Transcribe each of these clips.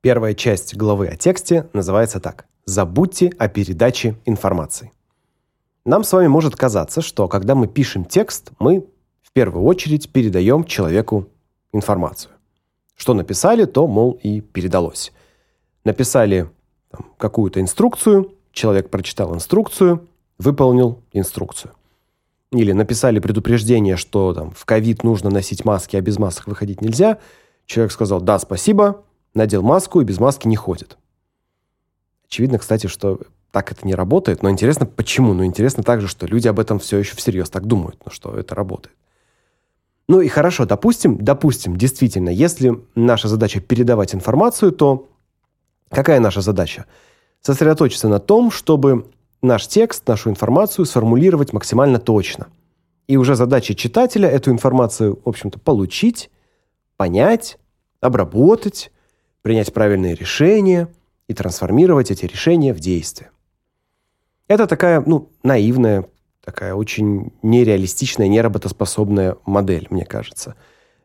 Первая часть главы о тексте называется так: Забудьте о передаче информации. Нам с вами может казаться, что когда мы пишем текст, мы в первую очередь передаем человеку информацию. Что написали, то, мол, и передалось. Написали какую-то инструкцию, человек прочитал инструкцию, выполнил инструкцию. Или написали предупреждение, что там в ковид нужно носить маски, а без масок выходить нельзя. Человек сказал: "Да, спасибо", надел маску и без маски не ходит. Очевидно, кстати, что так это не работает, но интересно почему? Ну интересно также, что люди об этом все еще всерьез так думают, ну что это работает. Ну и хорошо, допустим, допустим, действительно, если наша задача передавать информацию, то какая наша задача? Сосредоточиться на том, чтобы наш текст, нашу информацию сформулировать максимально точно. И уже задача читателя эту информацию, в общем-то, получить, понять, обработать, принять правильные решения и трансформировать эти решения в действия. Это такая, ну, наивная, такая очень нереалистичная, неработоспособная модель, мне кажется.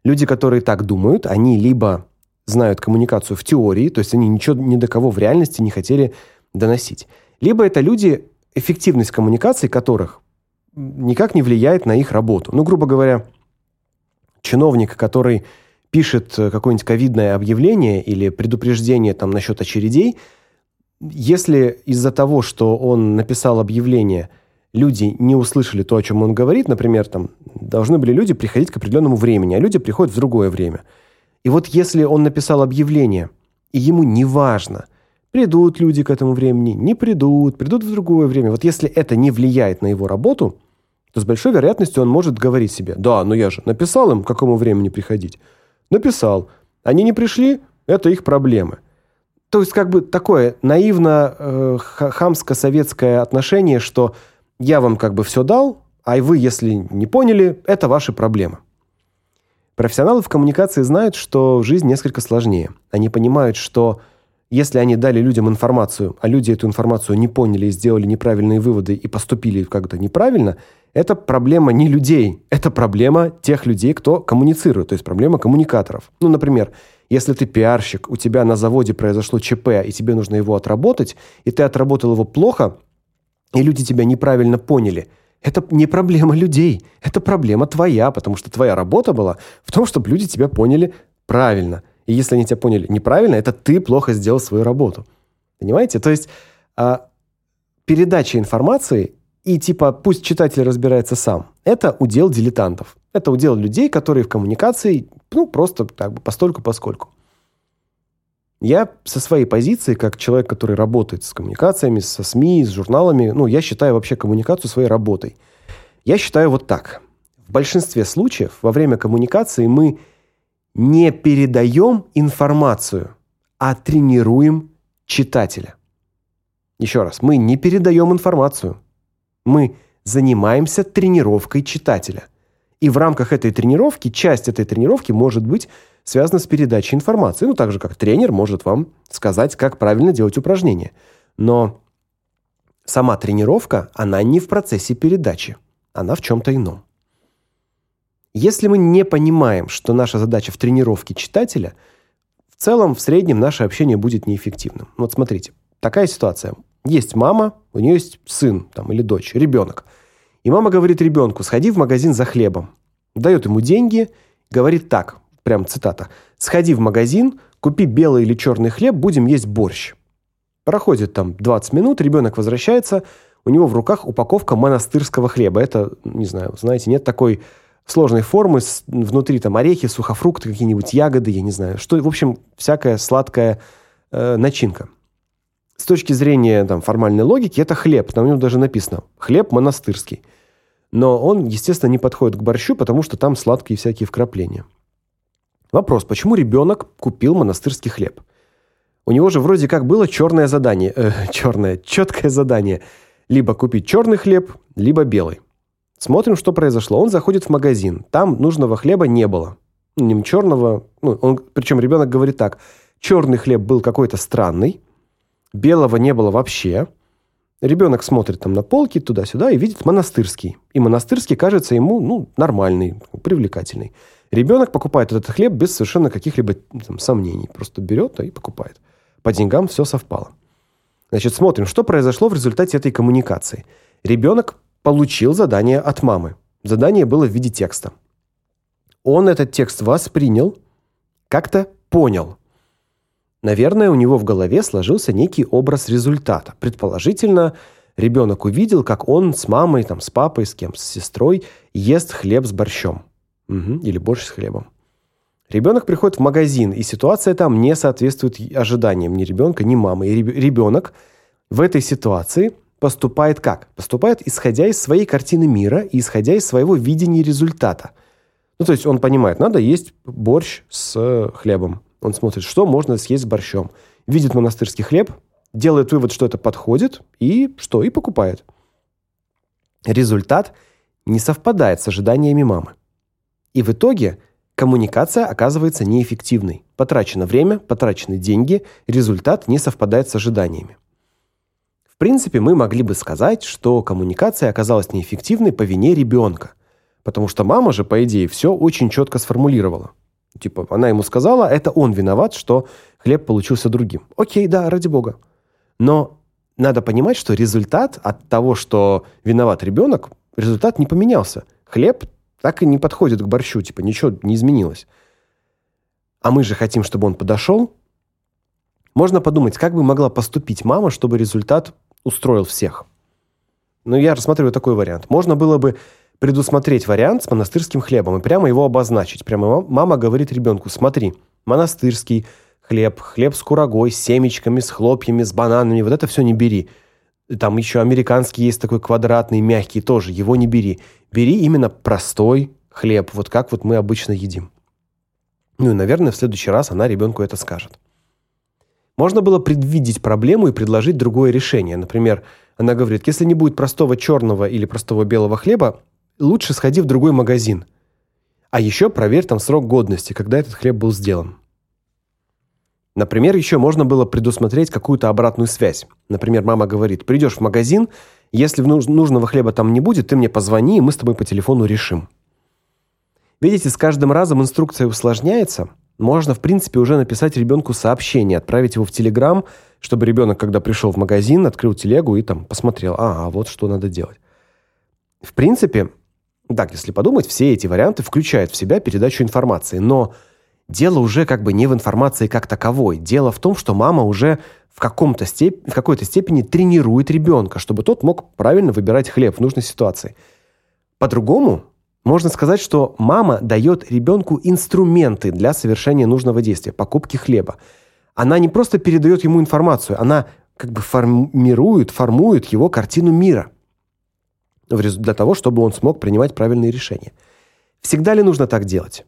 Люди, которые так думают, они либо знают коммуникацию в теории, то есть они ничего ни до кого в реальности не хотели доносить. Либо это люди, эффективность коммуникации которых никак не влияет на их работу. Ну, грубо говоря, чиновник, который пишет какое-нибудь ковидное объявление или предупреждение там насчет очередей, если из-за того, что он написал объявление, люди не услышали то, о чем он говорит, например, там должны были люди приходить к определенному времени, а люди приходят в другое время. И вот если он написал объявление, и ему не важно, Придут люди к этому времени, не придут, придут в другое время. Вот если это не влияет на его работу, то с большой вероятностью он может говорить себе: "Да, но я же написал им, к какому времени приходить". Написал. Они не пришли это их проблемы. То есть как бы такое наивно э, хамско-советское отношение, что я вам как бы все дал, а вы, если не поняли, это ваши проблемы. Профессионалы в коммуникации знают, что жизнь несколько сложнее. Они понимают, что если они дали людям информацию, а люди эту информацию не поняли и сделали неправильные выводы и поступили как-то неправильно, это проблема не людей, это проблема тех людей, кто коммуницирует, то есть проблема коммуникаторов. Ну, например, если ты пиарщик, у тебя на заводе произошло ЧП, и тебе нужно его отработать, и ты отработал его плохо, и люди тебя неправильно поняли. Это не проблема людей, это проблема твоя, потому что твоя работа была в том, чтобы люди тебя поняли правильно. И если они тебя поняли неправильно, это ты плохо сделал свою работу. Понимаете? То есть а, передача информации и типа пусть читатель разбирается сам. Это удел дилетантов. Это удел людей, которые в коммуникации, ну, просто так бы постольку поскольку. Я со своей позиции, как человек, который работает с коммуникациями, со СМИ, с журналами, ну, я считаю вообще коммуникацию своей работой. Я считаю вот так. В большинстве случаев во время коммуникации мы не передаем информацию, а тренируем читателя. Еще раз, мы не передаем информацию. Мы занимаемся тренировкой читателя. И в рамках этой тренировки, часть этой тренировки может быть связана с передачей информации. Ну, так же, как тренер может вам сказать, как правильно делать упражнения. Но сама тренировка, она не в процессе передачи. Она в чем то ином. Если мы не понимаем, что наша задача в тренировке читателя, в целом в среднем наше общение будет неэффективным. Вот смотрите, такая ситуация. Есть мама, у нее есть сын там или дочь, ребенок. И мама говорит ребенку: "Сходи в магазин за хлебом". Дает ему деньги, говорит так, прям цитата: "Сходи в магазин, купи белый или черный хлеб, будем есть борщ". Проходит там 20 минут, ребенок возвращается, у него в руках упаковка монастырского хлеба. Это, не знаю, знаете, нет такой сложной формы, внутри там орехи, сухофрукты, какие-нибудь ягоды, я не знаю. Что, в общем, всякая сладкая э, начинка. С точки зрения там формальной логики это хлеб, у него даже написано: хлеб монастырский. Но он, естественно, не подходит к борщу, потому что там сладкие всякие вкрапления. Вопрос: почему ребенок купил монастырский хлеб? У него же вроде как было черное задание, э, черное, четкое задание: либо купить черный хлеб, либо белый. Смотрим, что произошло. Он заходит в магазин. Там нужного хлеба не было. Ну, не черного, ну, он причем ребенок говорит так: черный хлеб был какой-то странный, белого не было вообще. Ребенок смотрит там на полки туда-сюда и видит монастырский. И монастырский кажется ему, ну, нормальный, привлекательный. Ребенок покупает этот хлеб без совершенно каких-либо там, сомнений, просто берет и покупает. По деньгам все совпало. Значит, смотрим, что произошло в результате этой коммуникации. Ребенок получил задание от мамы. Задание было в виде текста. Он этот текст воспринял, как-то понял. Наверное, у него в голове сложился некий образ результата. Предположительно, ребенок увидел, как он с мамой, там, с папой, с кем, с сестрой ест хлеб с борщом. Угу, или борщ с хлебом. Ребенок приходит в магазин, и ситуация там не соответствует ожиданиям ни ребенка, ни мамы. И ребенок в этой ситуации поступает как? Поступает исходя из своей картины мира и исходя из своего видения результата. Ну, то есть он понимает, надо есть борщ с хлебом. Он смотрит, что можно съесть с борщом. Видит монастырский хлеб, делает вывод, что это подходит, и что? И покупает. Результат не совпадает с ожиданиями мамы. И в итоге коммуникация оказывается неэффективной. Потрачено время, потрачены деньги, результат не совпадает с ожиданиями. Принципе, мы могли бы сказать, что коммуникация оказалась неэффективной по вине ребенка, потому что мама же, по идее, все очень четко сформулировала. Типа, она ему сказала, это он виноват, что хлеб получился другим. О'кей, да, ради бога. Но надо понимать, что результат от того, что виноват ребенок, результат не поменялся. Хлеб так и не подходит к борщу, типа ничего не изменилось. А мы же хотим, чтобы он подошел. Можно подумать, как бы могла поступить мама, чтобы результат устроил всех. Но я рассматриваю такой вариант. Можно было бы предусмотреть вариант с монастырским хлебом и прямо его обозначить. Прямо мама говорит ребенку: "Смотри, монастырский хлеб, хлеб с курагой, с семечками, с хлопьями, с бананами, вот это все не бери. Там еще американский есть такой квадратный, мягкий, тоже его не бери. Бери именно простой хлеб, вот как вот мы обычно едим. Ну и, наверное, в следующий раз она ребенку это скажет. Можно было предвидеть проблему и предложить другое решение. Например, она говорит: "Если не будет простого черного или простого белого хлеба, лучше сходи в другой магазин. А еще проверь там срок годности, когда этот хлеб был сделан". Например, еще можно было предусмотреть какую-то обратную связь. Например, мама говорит: "Придешь в магазин, если нужного хлеба там не будет, ты мне позвони, и мы с тобой по телефону решим". Видите, с каждым разом инструкция усложняется. Можно, в принципе, уже написать ребенку сообщение, отправить его в Telegram, чтобы ребенок, когда пришел в магазин, открыл телегу и там посмотрел: "А, вот что надо делать". В принципе, так, если подумать, все эти варианты включают в себя передачу информации, но дело уже как бы не в информации как таковой. Дело в том, что мама уже в каком-то степ в какой-то степени тренирует ребенка, чтобы тот мог правильно выбирать хлеб в нужной ситуации. По-другому можно сказать, что мама дает ребенку инструменты для совершения нужного действия покупки хлеба. Она не просто передает ему информацию, она как бы формирует, формует его картину мира для того, чтобы он смог принимать правильные решения. Всегда ли нужно так делать?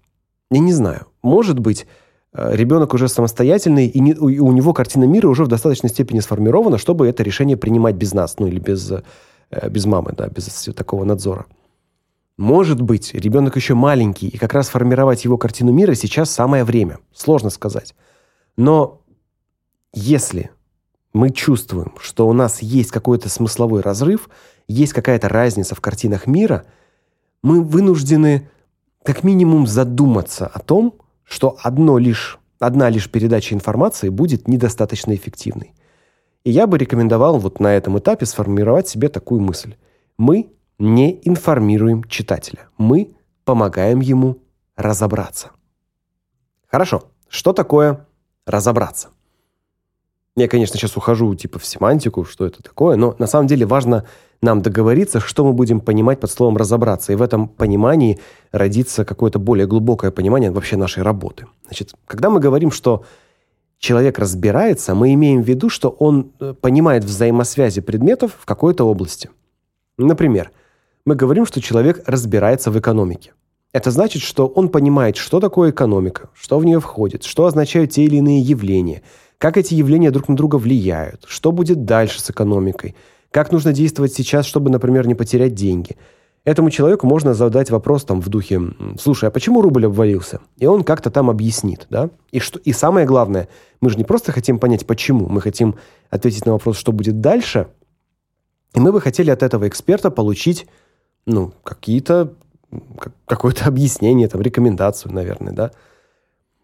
Я не знаю. Может быть, э, ребенок уже самостоятельный, и, не, и у него картина мира уже в достаточной степени сформирована, чтобы это решение принимать без нас, ну или без, э, без мамы, да, без такого надзора. Может быть, ребенок еще маленький, и как раз формировать его картину мира сейчас самое время. Сложно сказать. Но если мы чувствуем, что у нас есть какой-то смысловой разрыв, есть какая-то разница в картинах мира, мы вынуждены как минимум задуматься о том, что одно лишь одна лишь передача информации будет недостаточно эффективной. И я бы рекомендовал вот на этом этапе сформировать себе такую мысль: мы не информируем читателя. Мы помогаем ему разобраться. Хорошо. Что такое разобраться? Я, конечно, сейчас ухожу типа в семантику, что это такое, но на самом деле важно нам договориться, что мы будем понимать под словом разобраться, и в этом понимании родится какое-то более глубокое понимание вообще нашей работы. Значит, когда мы говорим, что человек разбирается, мы имеем в виду, что он э, понимает взаимосвязи предметов в какой-то области. Например, мы говорим, что человек разбирается в экономике. Это значит, что он понимает, что такое экономика, что в нее входит, что означают те или иные явления, как эти явления друг на друга влияют, что будет дальше с экономикой – как нужно действовать сейчас, чтобы, например, не потерять деньги? Этому человеку можно задать вопрос там в духе: "Слушай, а почему рубль обвалился?" И он как-то там объяснит, да? И что и самое главное, мы же не просто хотим понять почему, мы хотим ответить на вопрос, что будет дальше. И мы бы хотели от этого эксперта получить, ну, какие-то какое-то объяснение, там рекомендацию, наверное, да?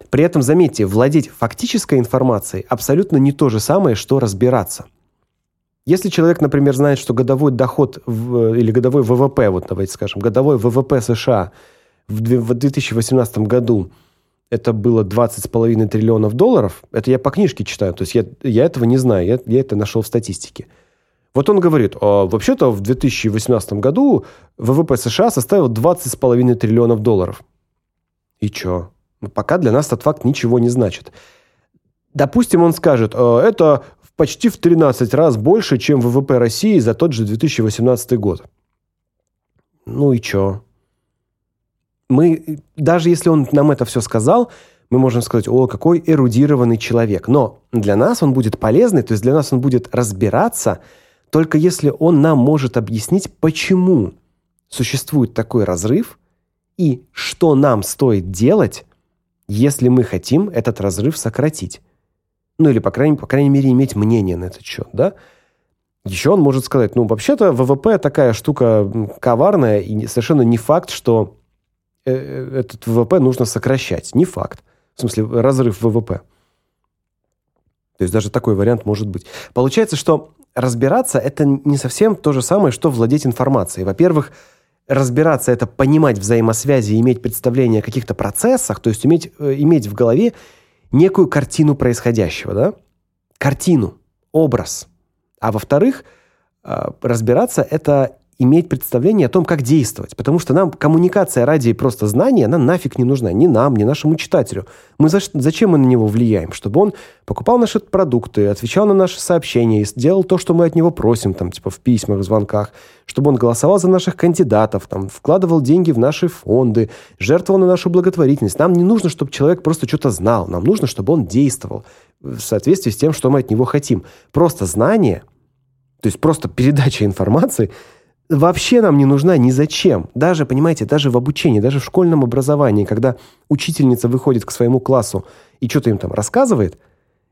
При этом, заметьте, владеть фактической информацией абсолютно не то же самое, что разбираться. Если человек, например, знает, что годовой доход в, или годовой ВВП, вот давайте скажем, годовой ВВП США в 2018 году это было 20,5 триллионов долларов, это я по книжке читаю, то есть я, я этого не знаю, я, я это нашел в статистике. Вот он говорит, а вообще-то в 2018 году ВВП США составил 20,5 триллионов долларов. И чё? Ну, пока для нас этот факт ничего не значит. Допустим, он скажет, «А, это почти в 13 раз больше, чем ВВП России за тот же 2018 год. Ну и чё? Мы, даже если он нам это все сказал, мы можем сказать, о, какой эрудированный человек. Но для нас он будет полезный, то есть для нас он будет разбираться, только если он нам может объяснить, почему существует такой разрыв и что нам стоит делать, если мы хотим этот разрыв сократить. Ну или по крайней по крайней мере иметь мнение на этот счет, да? Еще он может сказать: "Ну, вообще-то ВВП такая штука коварная, и совершенно не факт, что э, э, этот ВВП нужно сокращать. Не факт. В смысле, разрыв ВВП. То есть даже такой вариант может быть. Получается, что разбираться это не совсем то же самое, что владеть информацией. Во-первых, разбираться это понимать взаимосвязи, иметь представление о каких-то процессах, то есть уметь э, иметь в голове некую картину происходящего, да? Картину, образ. А во-вторых, э, разбираться это иметь представление о том, как действовать, потому что нам коммуникация ради просто знания, она нафиг не нужна ни нам, ни нашему читателю. Мы за, зачем мы на него влияем? Чтобы он покупал наши продукты, отвечал на наши сообщения и сделал то, что мы от него просим, там, типа в письмах, в звонках, чтобы он голосовал за наших кандидатов, там, вкладывал деньги в наши фонды, жертвовал на нашу благотворительность. Нам не нужно, чтобы человек просто что-то знал, нам нужно, чтобы он действовал в соответствии с тем, что мы от него хотим. Просто знание, то есть просто передача информации – вообще нам не нужна ни зачем. Даже, понимаете, даже в обучении, даже в школьном образовании, когда учительница выходит к своему классу и что-то им там рассказывает,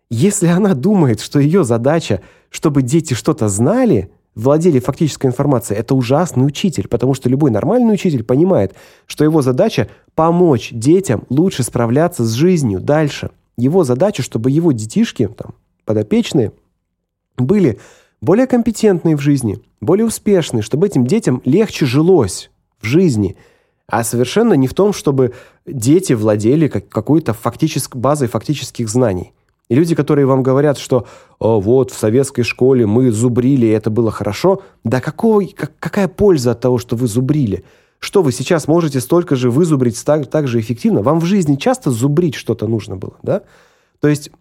если она думает, что ее задача, чтобы дети что-то знали, владели фактической информацией, это ужасный учитель, потому что любой нормальный учитель понимает, что его задача помочь детям лучше справляться с жизнью дальше. Его задача, чтобы его детишки, там, подопечные были более компетентные в жизни, более успешные, чтобы этим детям легче жилось в жизни, а совершенно не в том, чтобы дети владели как какой-то фактической базой фактических знаний. И люди, которые вам говорят, что О, вот в советской школе мы зубрили, и это было хорошо, да какого как, какая польза от того, что вы зубрили? Что вы сейчас можете столько же вызубрить так, так же эффективно? Вам в жизни часто зубрить что-то нужно было, да? То есть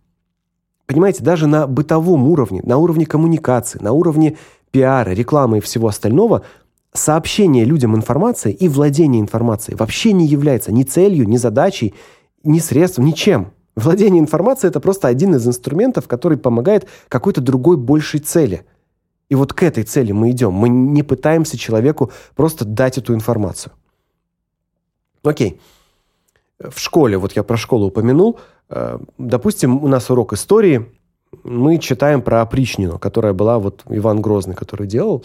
Понимаете, даже на бытовом уровне, на уровне коммуникации, на уровне пиара, рекламы и всего остального сообщение людям информации и владение информацией вообще не является ни целью, ни задачей, ни средством, ничем. Владение информацией это просто один из инструментов, который помогает какой-то другой большей цели. И вот к этой цели мы идем. Мы не пытаемся человеку просто дать эту информацию. О'кей. В школе, вот я про школу упомянул, допустим, у нас урок истории, мы читаем про опричнину, которая была вот Иван Грозный, который делал.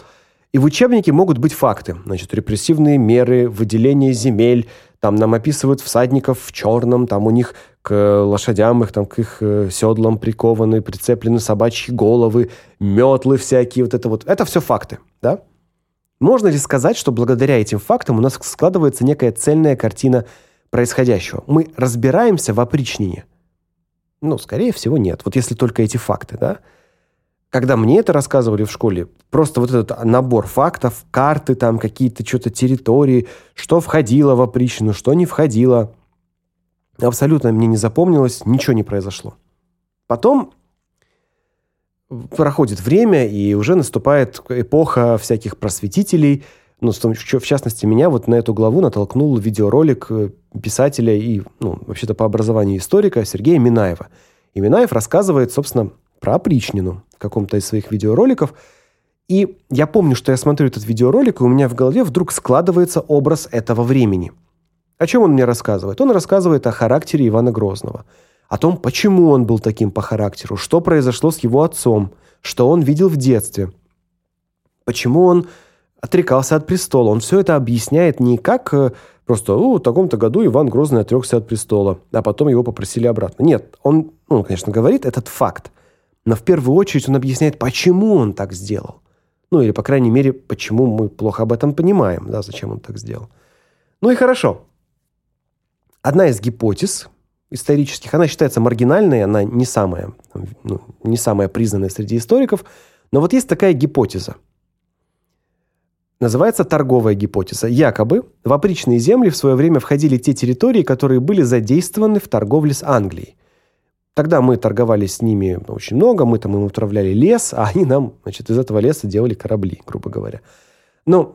И в учебнике могут быть факты. Значит, репрессивные меры, выделение земель, там нам описывают всадников в черном, там у них к лошадям их там к их э, седлам прикованы, прицеплены собачьи головы, метлы всякие, вот это вот. Это все факты, да? Можно ли сказать, что благодаря этим фактам у нас складывается некая цельная картина происходящего? Мы разбираемся в опричнине. Ну, скорее всего, нет. Вот если только эти факты, да? Когда мне это рассказывали в школе, просто вот этот набор фактов, карты там какие-то что-то территории, что входило в опричнину, что не входило, абсолютно мне не запомнилось, ничего не произошло. Потом проходит время, и уже наступает эпоха всяких просветителей – ну, в частности, меня вот на эту главу натолкнул видеоролик э, писателя и, ну, вообще-то по образованию историка Сергея Минаева. И Минаев рассказывает, собственно, про опричнину в каком-то из своих видеороликов. И я помню, что я смотрю этот видеоролик, и у меня в голове вдруг складывается образ этого времени. О чем он мне рассказывает? Он рассказывает о характере Ивана Грозного, о том, почему он был таким по характеру, что произошло с его отцом, что он видел в детстве, почему он отрекался от престола. Он все это объясняет не как э, Просто, ну, в таком-то году Иван Грозный отрекся от престола, а потом его попросили обратно. Нет, он, ну, конечно, говорит этот факт, но в первую очередь он объясняет, почему он так сделал. Ну, или, по крайней мере, почему мы плохо об этом понимаем, да, зачем он так сделал. Ну и хорошо. Одна из гипотез исторических, она считается маргинальной, она не самая, ну, не самая признанная среди историков, но вот есть такая гипотеза – Называется торговая гипотеза. Якобы в опричные земли в свое время входили те территории, которые были задействованы в торговле с Англией. Тогда мы торговали с ними очень много, мы там им отправляли лес, а они нам, значит, из этого леса делали корабли, грубо говоря. Но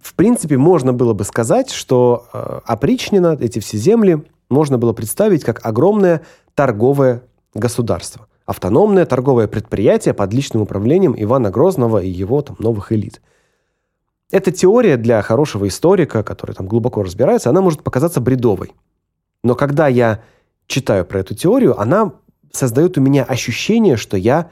в принципе можно было бы сказать, что э, опричнина, эти все земли можно было представить как огромное торговое государство, автономное торговое предприятие под личным управлением Ивана Грозного и его там новых элит. Эта теория для хорошего историка, который там глубоко разбирается, она может показаться бредовой. Но когда я читаю про эту теорию, она создает у меня ощущение, что я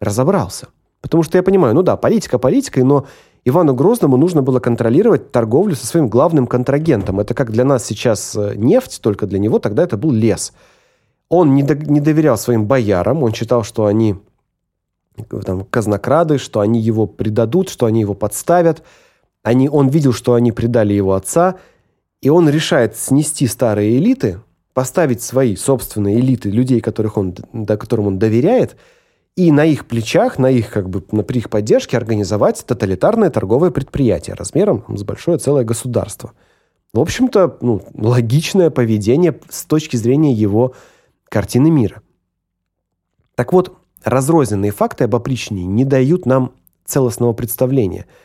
разобрался. Потому что я понимаю, ну да, политика политикой, но Ивану Грозному нужно было контролировать торговлю со своим главным контрагентом. Это как для нас сейчас э, нефть, только для него тогда это был лес. Он не, до, не доверял своим боярам, он считал, что они там казнокрады, что они его предадут, что они его подставят. Они, он видел, что они предали его отца, и он решает снести старые элиты, поставить свои собственные элиты, людей, которых он, до которым он доверяет, и на их плечах, на их как бы на при их поддержке организовать тоталитарное торговое предприятие размером с большое целое государство. В общем-то, ну, логичное поведение с точки зрения его картины мира. Так вот, разрозненные факты об опричнине не дают нам целостного представления –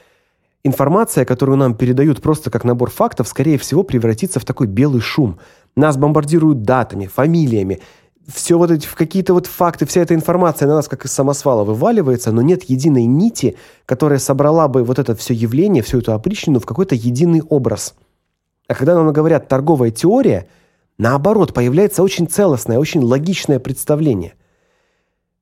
Информация, которую нам передают просто как набор фактов, скорее всего, превратится в такой белый шум. Нас бомбардируют датами, фамилиями, все вот эти какие-то вот факты, вся эта информация на нас как из самосвала вываливается, но нет единой нити, которая собрала бы вот это все явление, всю эту опричнину в какой-то единый образ. А когда нам говорят торговая теория, наоборот, появляется очень целостное, очень логичное представление.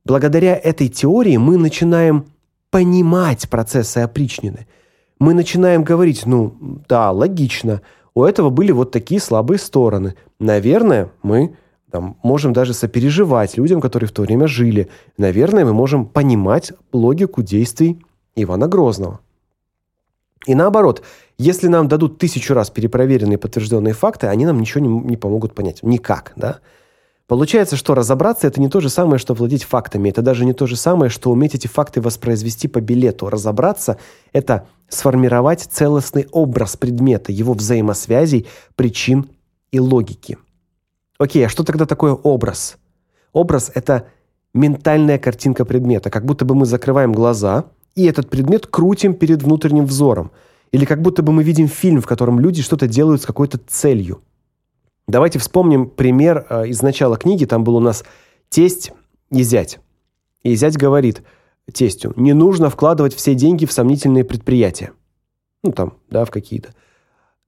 Благодаря этой теории мы начинаем понимать процессы опричнины – мы начинаем говорить, ну, да, логично. У этого были вот такие слабые стороны. Наверное, мы там можем даже сопереживать людям, которые в то время жили. Наверное, мы можем понимать логику действий Ивана Грозного. И наоборот, если нам дадут тысячу раз перепроверенные подтвержденные факты, они нам ничего не, не помогут понять. Никак, да? Получается, что разобраться это не то же самое, что владеть фактами. Это даже не то же самое, что уметь эти факты воспроизвести по билету. Разобраться это сформировать целостный образ предмета, его взаимосвязей, причин и логики. О'кей, а что тогда такое образ? Образ это ментальная картинка предмета, как будто бы мы закрываем глаза и этот предмет крутим перед внутренним взором, или как будто бы мы видим фильм, в котором люди что-то делают с какой-то целью. Давайте вспомним пример э, из начала книги. Там был у нас тесть и зять. И зять говорит тестю: "Не нужно вкладывать все деньги в сомнительные предприятия". Ну там, да, в какие-то.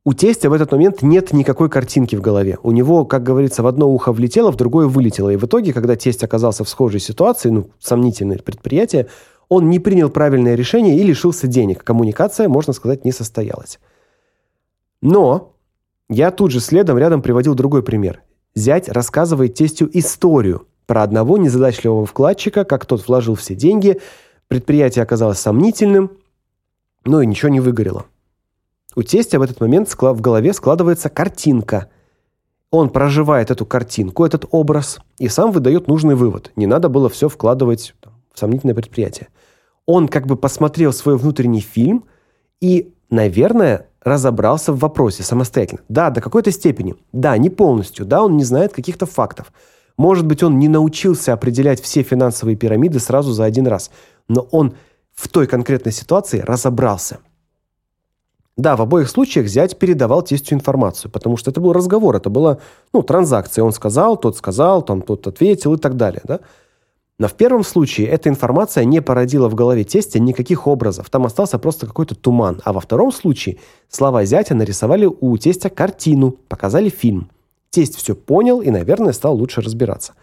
У тестя в этот момент нет никакой картинки в голове. У него, как говорится, в одно ухо влетело, в другое вылетело. И в итоге, когда тесть оказался в схожей ситуации, ну, сомнительное предприятие, он не принял правильное решение и лишился денег. Коммуникация, можно сказать, не состоялась. Но я тут же следом рядом приводил другой пример. Зять рассказывает тестю историю про одного незадачливого вкладчика, как тот вложил все деньги, предприятие оказалось сомнительным, но и ничего не выгорело. У тестя в этот момент в голове складывается картинка. Он проживает эту картинку, этот образ и сам выдает нужный вывод. Не надо было все вкладывать в сомнительное предприятие. Он как бы посмотрел свой внутренний фильм и, наверное, разобрался в вопросе самостоятельно. Да, до какой-то степени. Да, не полностью. Да, он не знает каких-то фактов. Может быть, он не научился определять все финансовые пирамиды сразу за один раз, но он в той конкретной ситуации разобрался. Да, в обоих случаях зять передавал тестю информацию, потому что это был разговор, это была, ну, транзакция. Он сказал, тот сказал, там тот ответил и так далее, да? Но в первом случае эта информация не породила в голове тестя никаких образов. Там остался просто какой-то туман. А во втором случае слова зятя нарисовали у тестя картину, показали фильм. Тесть все понял и, наверное, стал лучше разбираться.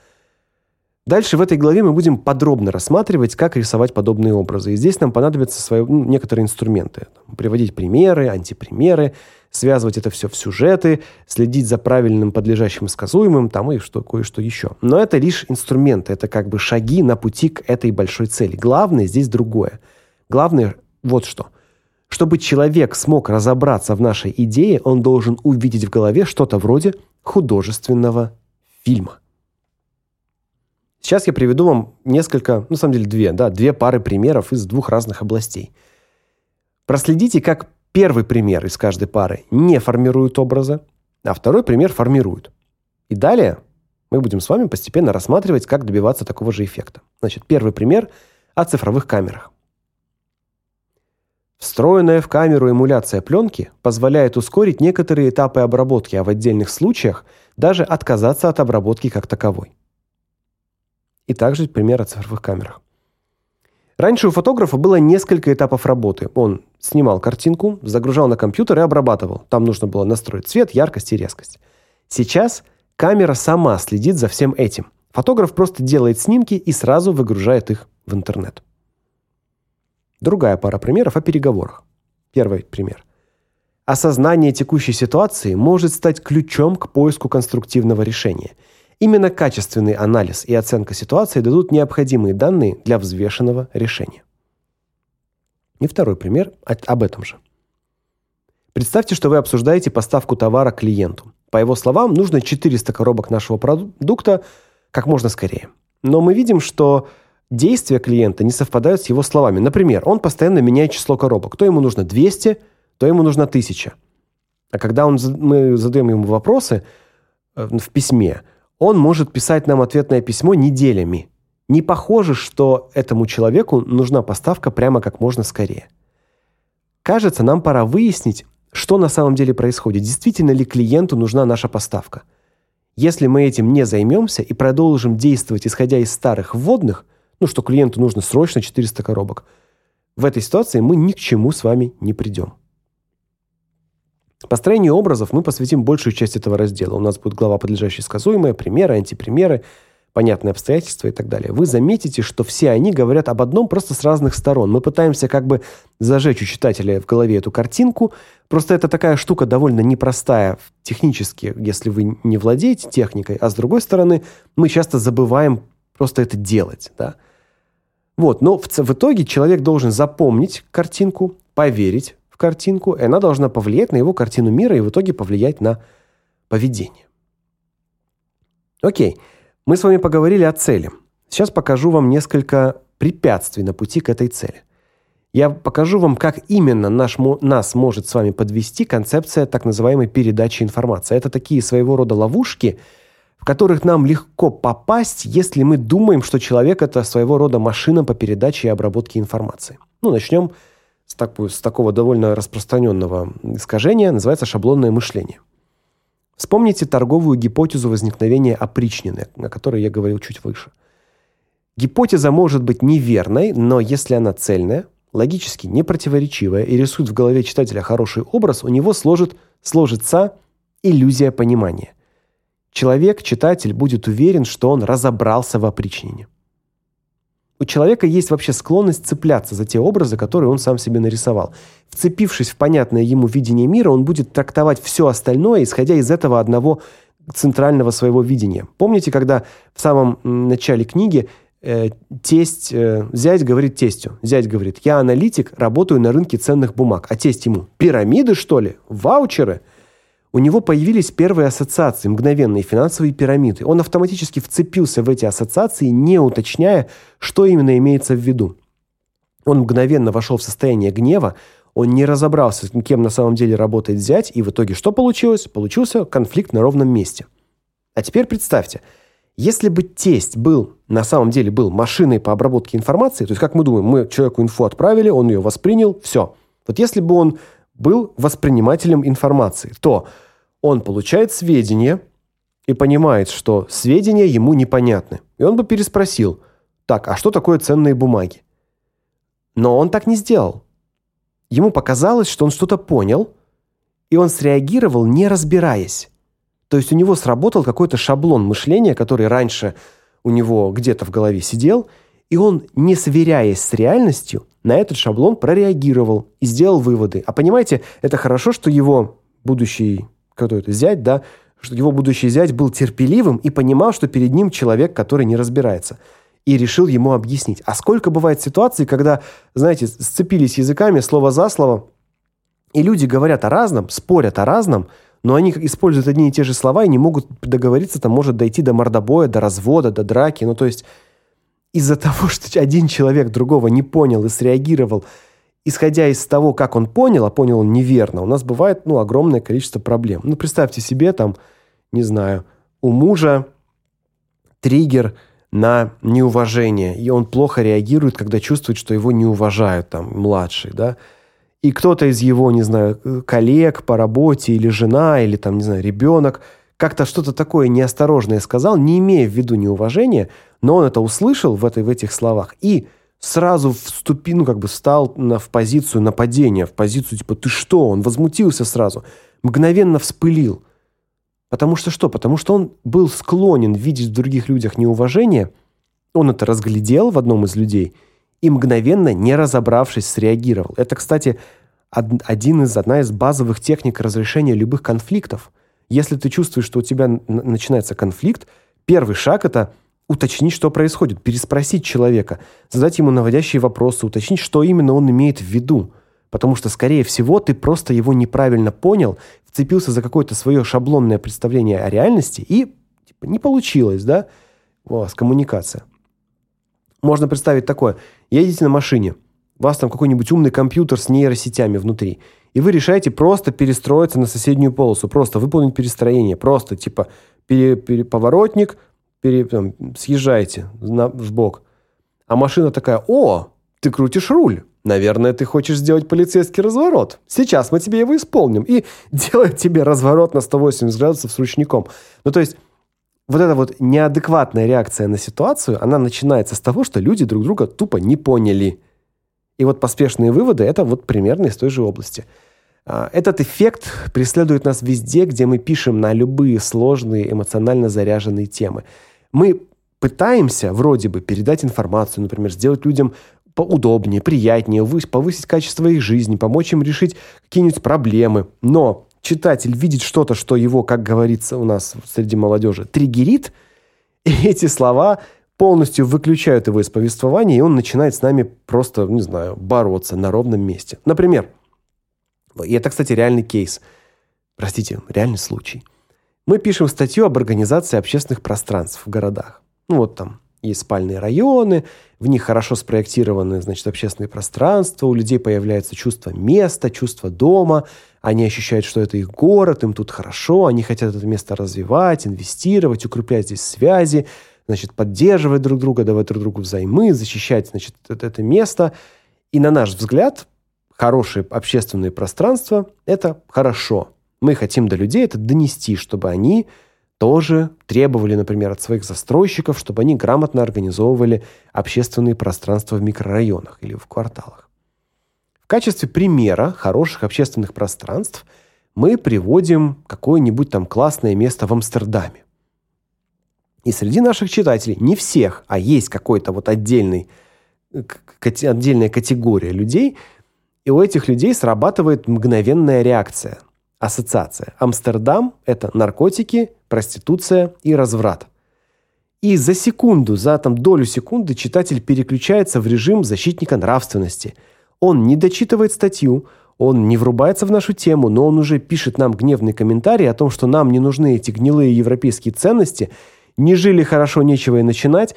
Дальше в этой главе мы будем подробно рассматривать, как рисовать подобные образы. И здесь нам понадобятся свои, ну, некоторые инструменты. Приводить примеры, антипримеры, связывать это все в сюжеты, следить за правильным подлежащим сказуемым, там и что кое-что еще. Но это лишь инструменты, это как бы шаги на пути к этой большой цели. Главное здесь другое. Главное вот что. Чтобы человек смог разобраться в нашей идее, он должен увидеть в голове что-то вроде художественного фильма. Сейчас я приведу вам несколько, ну, на самом деле две, да, две пары примеров из двух разных областей. Проследите, как первый пример из каждой пары не формирует образа, а второй пример формирует. И далее мы будем с вами постепенно рассматривать, как добиваться такого же эффекта. Значит, первый пример о цифровых камерах. Встроенная в камеру эмуляция пленки позволяет ускорить некоторые этапы обработки, а в отдельных случаях даже отказаться от обработки как таковой и также пример о цифровых камерах. Раньше у фотографа было несколько этапов работы. Он снимал картинку, загружал на компьютер и обрабатывал. Там нужно было настроить цвет, яркость и резкость. Сейчас камера сама следит за всем этим. Фотограф просто делает снимки и сразу выгружает их в интернет. Другая пара примеров о переговорах. Первый пример. Осознание текущей ситуации может стать ключом к поиску конструктивного решения – Именно качественный анализ и оценка ситуации дадут необходимые данные для взвешенного решения. И второй пример об этом же. Представьте, что вы обсуждаете поставку товара клиенту. По его словам, нужно 400 коробок нашего продукта как можно скорее. Но мы видим, что действия клиента не совпадают с его словами. Например, он постоянно меняет число коробок. То ему нужно 200, то ему нужно 1000. А когда он мы задаем ему вопросы э, в письме, он может писать нам ответное письмо неделями. Не похоже, что этому человеку нужна поставка прямо как можно скорее. Кажется, нам пора выяснить, что на самом деле происходит. Действительно ли клиенту нужна наша поставка? Если мы этим не займемся и продолжим действовать исходя из старых вводных, ну что клиенту нужно срочно 400 коробок, в этой ситуации мы ни к чему с вами не придем. Построению образов мы посвятим большую часть этого раздела. У нас будет глава подлежащие сказуемые, примеры, антипримеры, понятные обстоятельства и так далее. Вы заметите, что все они говорят об одном просто с разных сторон. Мы пытаемся как бы зажечь у читателя в голове эту картинку. Просто это такая штука довольно непростая технически, если вы не владеете техникой, а с другой стороны, мы часто забываем просто это делать, да? Вот, но в, в итоге человек должен запомнить картинку, поверить в картинку, и она должна повлиять на его картину мира и в итоге повлиять на поведение. Окей. Мы с вами поговорили о цели. Сейчас покажу вам несколько препятствий на пути к этой цели. Я покажу вам, как именно наш нас может с вами подвести концепция так называемой передачи информации. Это такие своего рода ловушки, в которых нам легко попасть, если мы думаем, что человек это своего рода машина по передаче и обработке информации. Ну, начнем с с, такой, с такого довольно распространенного искажения называется шаблонное мышление. Вспомните торговую гипотезу возникновения опричнины, о которой я говорил чуть выше. Гипотеза может быть неверной, но если она цельная, логически непротиворечивая и рисует в голове читателя хороший образ, у него сложит сложится иллюзия понимания. Человек, читатель будет уверен, что он разобрался в опричнине. У человека есть вообще склонность цепляться за те образы, которые он сам себе нарисовал. Вцепившись в понятное ему видение мира, он будет трактовать все остальное, исходя из этого одного центрального своего видения. Помните, когда в самом начале книги э, тесть э, зять говорит тестю. Зять говорит: "Я аналитик, работаю на рынке ценных бумаг". А тесть ему: "Пирамиды, что ли? Ваучеры?" У него появились первые ассоциации, мгновенные финансовые пирамиды. Он автоматически вцепился в эти ассоциации, не уточняя, что именно имеется в виду. Он мгновенно вошел в состояние гнева, он не разобрался, кем на самом деле работает зять, и в итоге что получилось? Получился конфликт на ровном месте. А теперь представьте, если бы тесть был на самом деле был машиной по обработке информации, то есть как мы думаем, мы человеку инфу отправили, он ее воспринял, все. Вот если бы он был воспринимателем информации, то он получает сведения и понимает, что сведения ему непонятны. И он бы переспросил: "Так, а что такое ценные бумаги?" Но он так не сделал. Ему показалось, что он что-то понял, и он среагировал, не разбираясь. То есть у него сработал какой-то шаблон мышления, который раньше у него где-то в голове сидел, и он, не сверяясь с реальностью, на этот шаблон прореагировал и сделал выводы. А понимаете, это хорошо, что его будущий какой-то зять, да, что его будущий зять был терпеливым и понимал, что перед ним человек, который не разбирается и решил ему объяснить. А сколько бывает ситуаций, когда, знаете, сцепились языками слово за слово, и люди говорят о разном, спорят о разном, но они используют одни и те же слова и не могут договориться, там может дойти до мордобоя, до развода, до драки. Ну, то есть из-за того, что один человек другого не понял и среагировал, исходя из того, как он понял, а понял он неверно, у нас бывает, ну, огромное количество проблем. Ну, представьте себе там, не знаю, у мужа триггер на неуважение, и он плохо реагирует, когда чувствует, что его не уважают там младший, да? И кто-то из его, не знаю, коллег по работе или жена, или там, не знаю, ребенок как-то что-то такое неосторожное сказал, не имея в виду неуважения, но он это услышал в этой в этих словах и сразу вступил, ну как бы встал на в позицию нападения, в позицию типа ты что? Он возмутился сразу, мгновенно вспылил. Потому что что? Потому что он был склонен видеть в других людях неуважение. Он это разглядел в одном из людей и мгновенно, не разобравшись, среагировал. Это, кстати, один из одна из базовых техник разрешения любых конфликтов. Если ты чувствуешь, что у тебя начинается конфликт, первый шаг это уточнить, что происходит, переспросить человека, задать ему наводящие вопросы, уточнить, что именно он имеет в виду потому что скорее всего ты просто его неправильно понял, вцепился за какое-то свое шаблонное представление о реальности и типа не получилось, да? У вас коммуникация. Можно представить такое: едете на машине, у вас там какой-нибудь умный компьютер с нейросетями внутри, и вы решаете просто перестроиться на соседнюю полосу, просто выполнить перестроение, просто типа пере, пере, поворотник, пере, там, съезжаете на в. А машина такая: "О, ты крутишь руль". Наверное, ты хочешь сделать полицейский разворот. Сейчас мы тебе его исполним. И делает тебе разворот на 180 градусов с ручником. Ну, то есть, вот эта вот неадекватная реакция на ситуацию, она начинается с того, что люди друг друга тупо не поняли. И вот поспешные выводы – это вот примерно из той же области. А, этот эффект преследует нас везде, где мы пишем на любые сложные, эмоционально заряженные темы. Мы пытаемся вроде бы передать информацию, например, сделать людям поудобнее, приятнее, повысить качество их жизни, помочь им решить какие-нибудь проблемы. Но читатель видит что-то, что его, как говорится у нас среди молодежи, триггерит, и эти слова полностью выключают его из повествования, и он начинает с нами просто, не знаю, бороться на ровном месте. Например, и это, кстати, реальный кейс. Простите, реальный случай. Мы пишем статью об организации общественных пространств в городах. Ну вот там есть спальные районы, в них хорошо спроектированы, значит, общественные пространства, у людей появляется чувство места, чувство дома, они ощущают, что это их город, им тут хорошо, они хотят это место развивать, инвестировать, укреплять здесь связи, значит, поддерживать друг друга, давать друг другу взаймы, защищать, значит, это, место. И на наш взгляд, хорошие общественные пространства это хорошо. Мы хотим до людей это донести, чтобы они тоже требовали, например, от своих застройщиков, чтобы они грамотно организовывали общественные пространства в микрорайонах или в кварталах. В качестве примера хороших общественных пространств мы приводим какое-нибудь там классное место в Амстердаме. И среди наших читателей, не всех, а есть какой-то вот отдельный отдельная категория людей, и у этих людей срабатывает мгновенная реакция – Ассоциация. Амстердам это наркотики, проституция и разврат. И за секунду, за там долю секунды читатель переключается в режим защитника нравственности. Он не дочитывает статью, он не врубается в нашу тему, но он уже пишет нам гневный комментарий о том, что нам не нужны эти гнилые европейские ценности, не жили хорошо, нечего и начинать,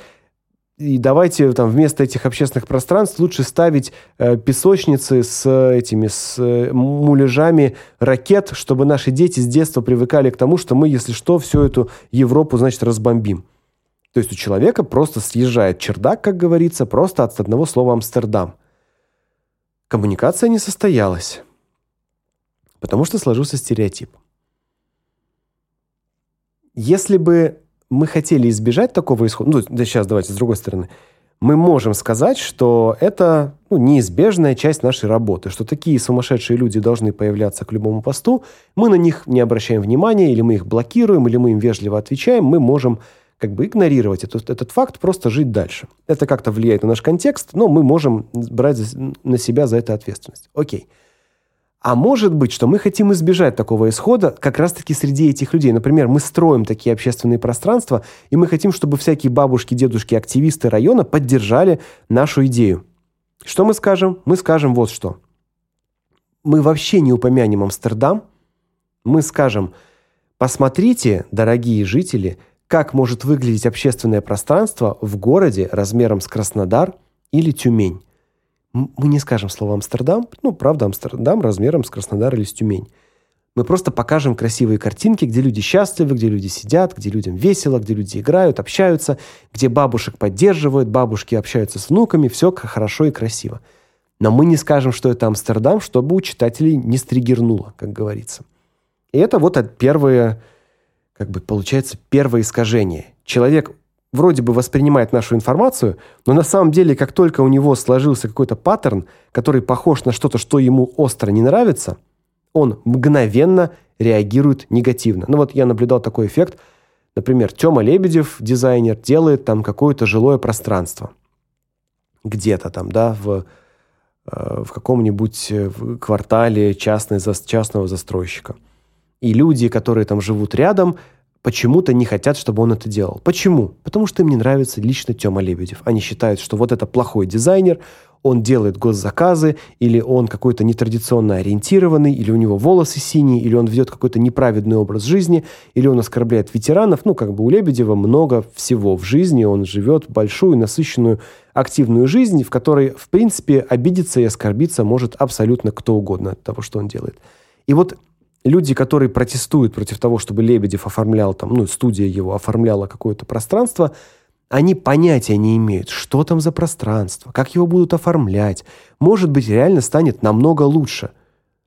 и давайте там вместо этих общественных пространств лучше ставить э, песочницы с этими с э, муляжами ракет, чтобы наши дети с детства привыкали к тому, что мы, если что, всю эту Европу, значит, разбомбим. То есть у человека просто съезжает чердак, как говорится, просто от одного слова Амстердам. Коммуникация не состоялась. Потому что сложился стереотип. Если бы мы хотели избежать такого исхода. Ну, да сейчас давайте с другой стороны. Мы можем сказать, что это ну, неизбежная часть нашей работы, что такие сумасшедшие люди должны появляться к любому посту. Мы на них не обращаем внимания, или мы их блокируем, или мы им вежливо отвечаем. Мы можем как бы игнорировать этот, этот факт, просто жить дальше. Это как-то влияет на наш контекст, но мы можем брать на себя за это ответственность. Окей. А может быть, что мы хотим избежать такого исхода как раз-таки среди этих людей. Например, мы строим такие общественные пространства, и мы хотим, чтобы всякие бабушки, дедушки, активисты района поддержали нашу идею. Что мы скажем? Мы скажем вот что. Мы вообще не упомянем Амстердам. Мы скажем: "Посмотрите, дорогие жители, как может выглядеть общественное пространство в городе размером с Краснодар или Тюмень. Мы не скажем слово Амстердам, ну, правда, Амстердам размером с Краснодар или с Тюмень. Мы просто покажем красивые картинки, где люди счастливы, где люди сидят, где людям весело, где люди играют, общаются, где бабушек поддерживают, бабушки общаются с внуками, все хорошо и красиво. Но мы не скажем, что это Амстердам, чтобы у читателей не стригернуло, как говорится. И это вот первое как бы получается первое искажение. Человек вроде бы воспринимает нашу информацию, но на самом деле, как только у него сложился какой-то паттерн, который похож на что-то, что ему остро не нравится, он мгновенно реагирует негативно. Ну вот я наблюдал такой эффект. Например, Тёма Лебедев, дизайнер, делает там какое-то жилое пространство. Где-то там, да, в э, в каком-нибудь э, квартале частной, частного застройщика. И люди, которые там живут рядом, почему-то не хотят, чтобы он это делал. Почему? Потому что им не нравится лично Тёма Лебедев. Они считают, что вот это плохой дизайнер, он делает госзаказы, или он какой-то нетрадиционно ориентированный, или у него волосы синие, или он ведет какой-то неправедный образ жизни, или он оскорбляет ветеранов. Ну, как бы у Лебедева много всего в жизни, он живет большую, насыщенную, активную жизнь, в которой, в принципе, обидеться и оскорбиться может абсолютно кто угодно от того, что он делает. И вот люди, которые протестуют против того, чтобы Лебедев оформлял там, ну, студия его оформляла какое-то пространство, они понятия не имеют, что там за пространство, как его будут оформлять. Может быть, реально станет намного лучше.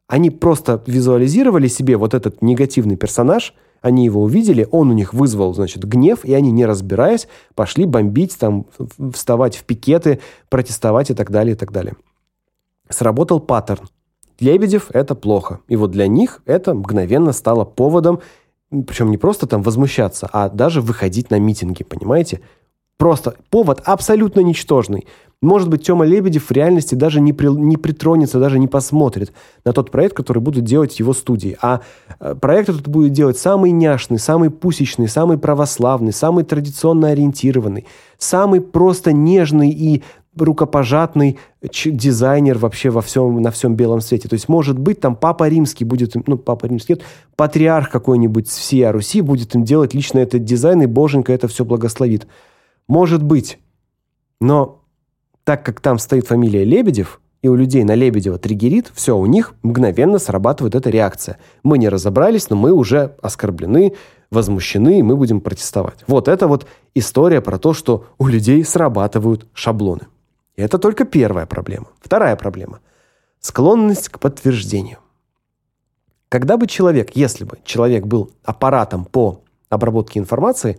Они просто визуализировали себе вот этот негативный персонаж, они его увидели, он у них вызвал, значит, гнев, и они, не разбираясь, пошли бомбить, там, вставать в пикеты, протестовать и так далее, и так далее. Сработал паттерн. Лебедев это плохо. И вот для них это мгновенно стало поводом, причем не просто там возмущаться, а даже выходить на митинги, понимаете? Просто повод абсолютно ничтожный. Может быть, Тёма Лебедев в реальности даже не при, не притронется, даже не посмотрит на тот проект, который будут делать его студии, а э, проект этот будет делать самый няшный, самый пусечный, самый православный, самый традиционно ориентированный, самый просто нежный и рукопожатный дизайнер вообще во всем на всем белом свете. То есть, может быть, там папа римский будет, ну, папа римский, нет, патриарх какой-нибудь всей Руси будет им делать лично этот дизайн, и боженька это все благословит. Может быть. Но так как там стоит фамилия Лебедев, и у людей на Лебедева триггерит, все, у них мгновенно срабатывает эта реакция. Мы не разобрались, но мы уже оскорблены, возмущены, и мы будем протестовать. Вот это вот история про то, что у людей срабатывают шаблоны. Это только первая проблема. Вторая проблема склонность к подтверждению. Когда бы человек, если бы человек был аппаратом по обработке информации,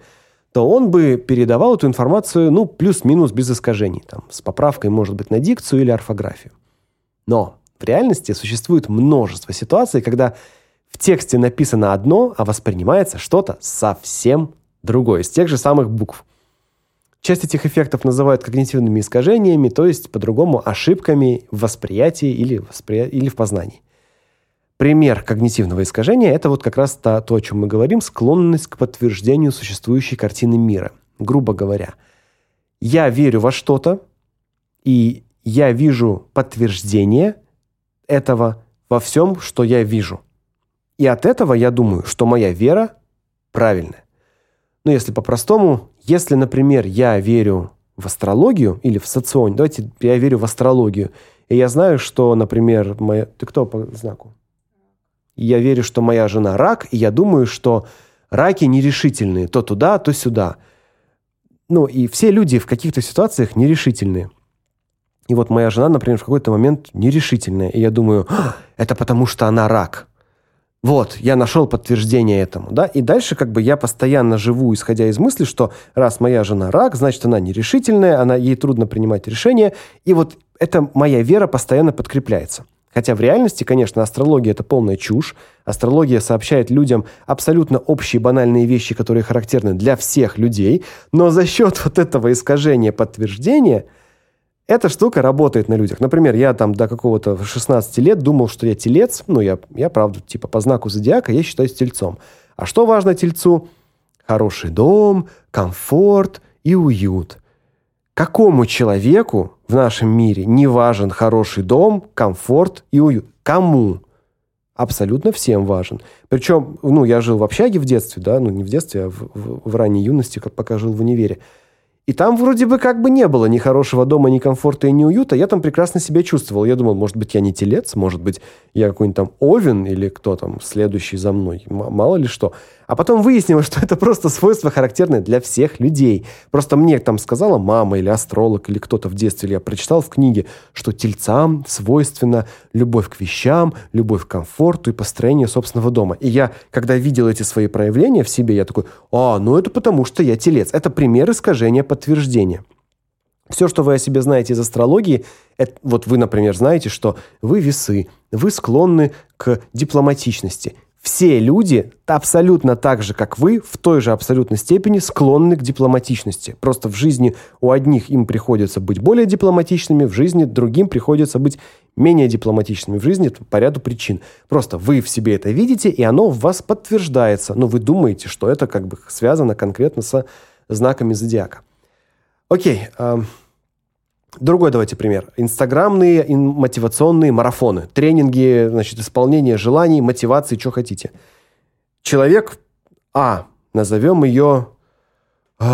то он бы передавал эту информацию, ну, плюс-минус без искажений, там, с поправкой, может быть, на дикцию или орфографию. Но в реальности существует множество ситуаций, когда в тексте написано одно, а воспринимается что-то совсем другое, из тех же самых букв. Часть этих эффектов называют когнитивными искажениями, то есть по-другому ошибками в восприятии или воспри... или в познании. Пример когнитивного искажения это вот как раз то, то, о чем мы говорим, склонность к подтверждению существующей картины мира. Грубо говоря, я верю во что-то, и я вижу подтверждение этого во всем, что я вижу. И от этого я думаю, что моя вера правильная. Ну, если по-простому, если, например, я верю в астрологию или в соционию, давайте я верю в астрологию, и я знаю, что, например, моя... Ты кто по знаку? Я верю, что моя жена рак, и я думаю, что раки нерешительные, то туда, то сюда. Ну, и все люди в каких-то ситуациях нерешительные. И вот моя жена, например, в какой-то момент нерешительная, и я думаю, «А, это потому что она рак. Вот, я нашел подтверждение этому, да? И дальше как бы я постоянно живу, исходя из мысли, что раз моя жена рак, значит, она нерешительная, она ей трудно принимать решения, и вот эта моя вера постоянно подкрепляется. Хотя в реальности, конечно, астрология это полная чушь. Астрология сообщает людям абсолютно общие банальные вещи, которые характерны для всех людей, но за счет вот этого искажения подтверждения эта штука работает на людях. Например, я там до какого-то 16 лет думал, что я телец, ну я я правда типа по знаку зодиака я считаюсь тельцом. А что важно тельцу? Хороший дом, комфорт и уют. Какому человеку в нашем мире не важен хороший дом, комфорт и уют? Кому? Абсолютно всем важен. Причем, ну, я жил в общаге в детстве, да, ну, не в детстве, а в, в, в ранней юности, как пока жил в универе. И там вроде бы как бы не было ни хорошего дома, ни комфорта и ни уюта. Я там прекрасно себя чувствовал. Я думал, может быть, я не телец, может быть, я какой-нибудь там овен или кто там следующий за мной, мало ли что. А потом выяснилось, что это просто свойство характерное для всех людей. Просто мне там сказала мама или астролог или кто-то в детстве, или я прочитал в книге, что тельцам свойственна любовь к вещам, любовь к комфорту и построение собственного дома. И я, когда видел эти свои проявления в себе, я такой: "А, ну это потому, что я телец". Это пример искажения подтверждения. Все, что вы о себе знаете из астрологии, это вот вы, например, знаете, что вы весы, вы склонны к дипломатичности. Все люди абсолютно так же, как вы, в той же абсолютной степени склонны к дипломатичности. Просто в жизни у одних им приходится быть более дипломатичными, в жизни другим приходится быть менее дипломатичными в жизни по ряду причин. Просто вы в себе это видите, и оно в вас подтверждается. Но вы думаете, что это как бы связано конкретно со знаками зодиака. Окей, э Другой давайте пример. Инстаграмные мотивационные марафоны, тренинги, значит, исполнение желаний, мотивации, что хотите. Человек А, назовем ее э,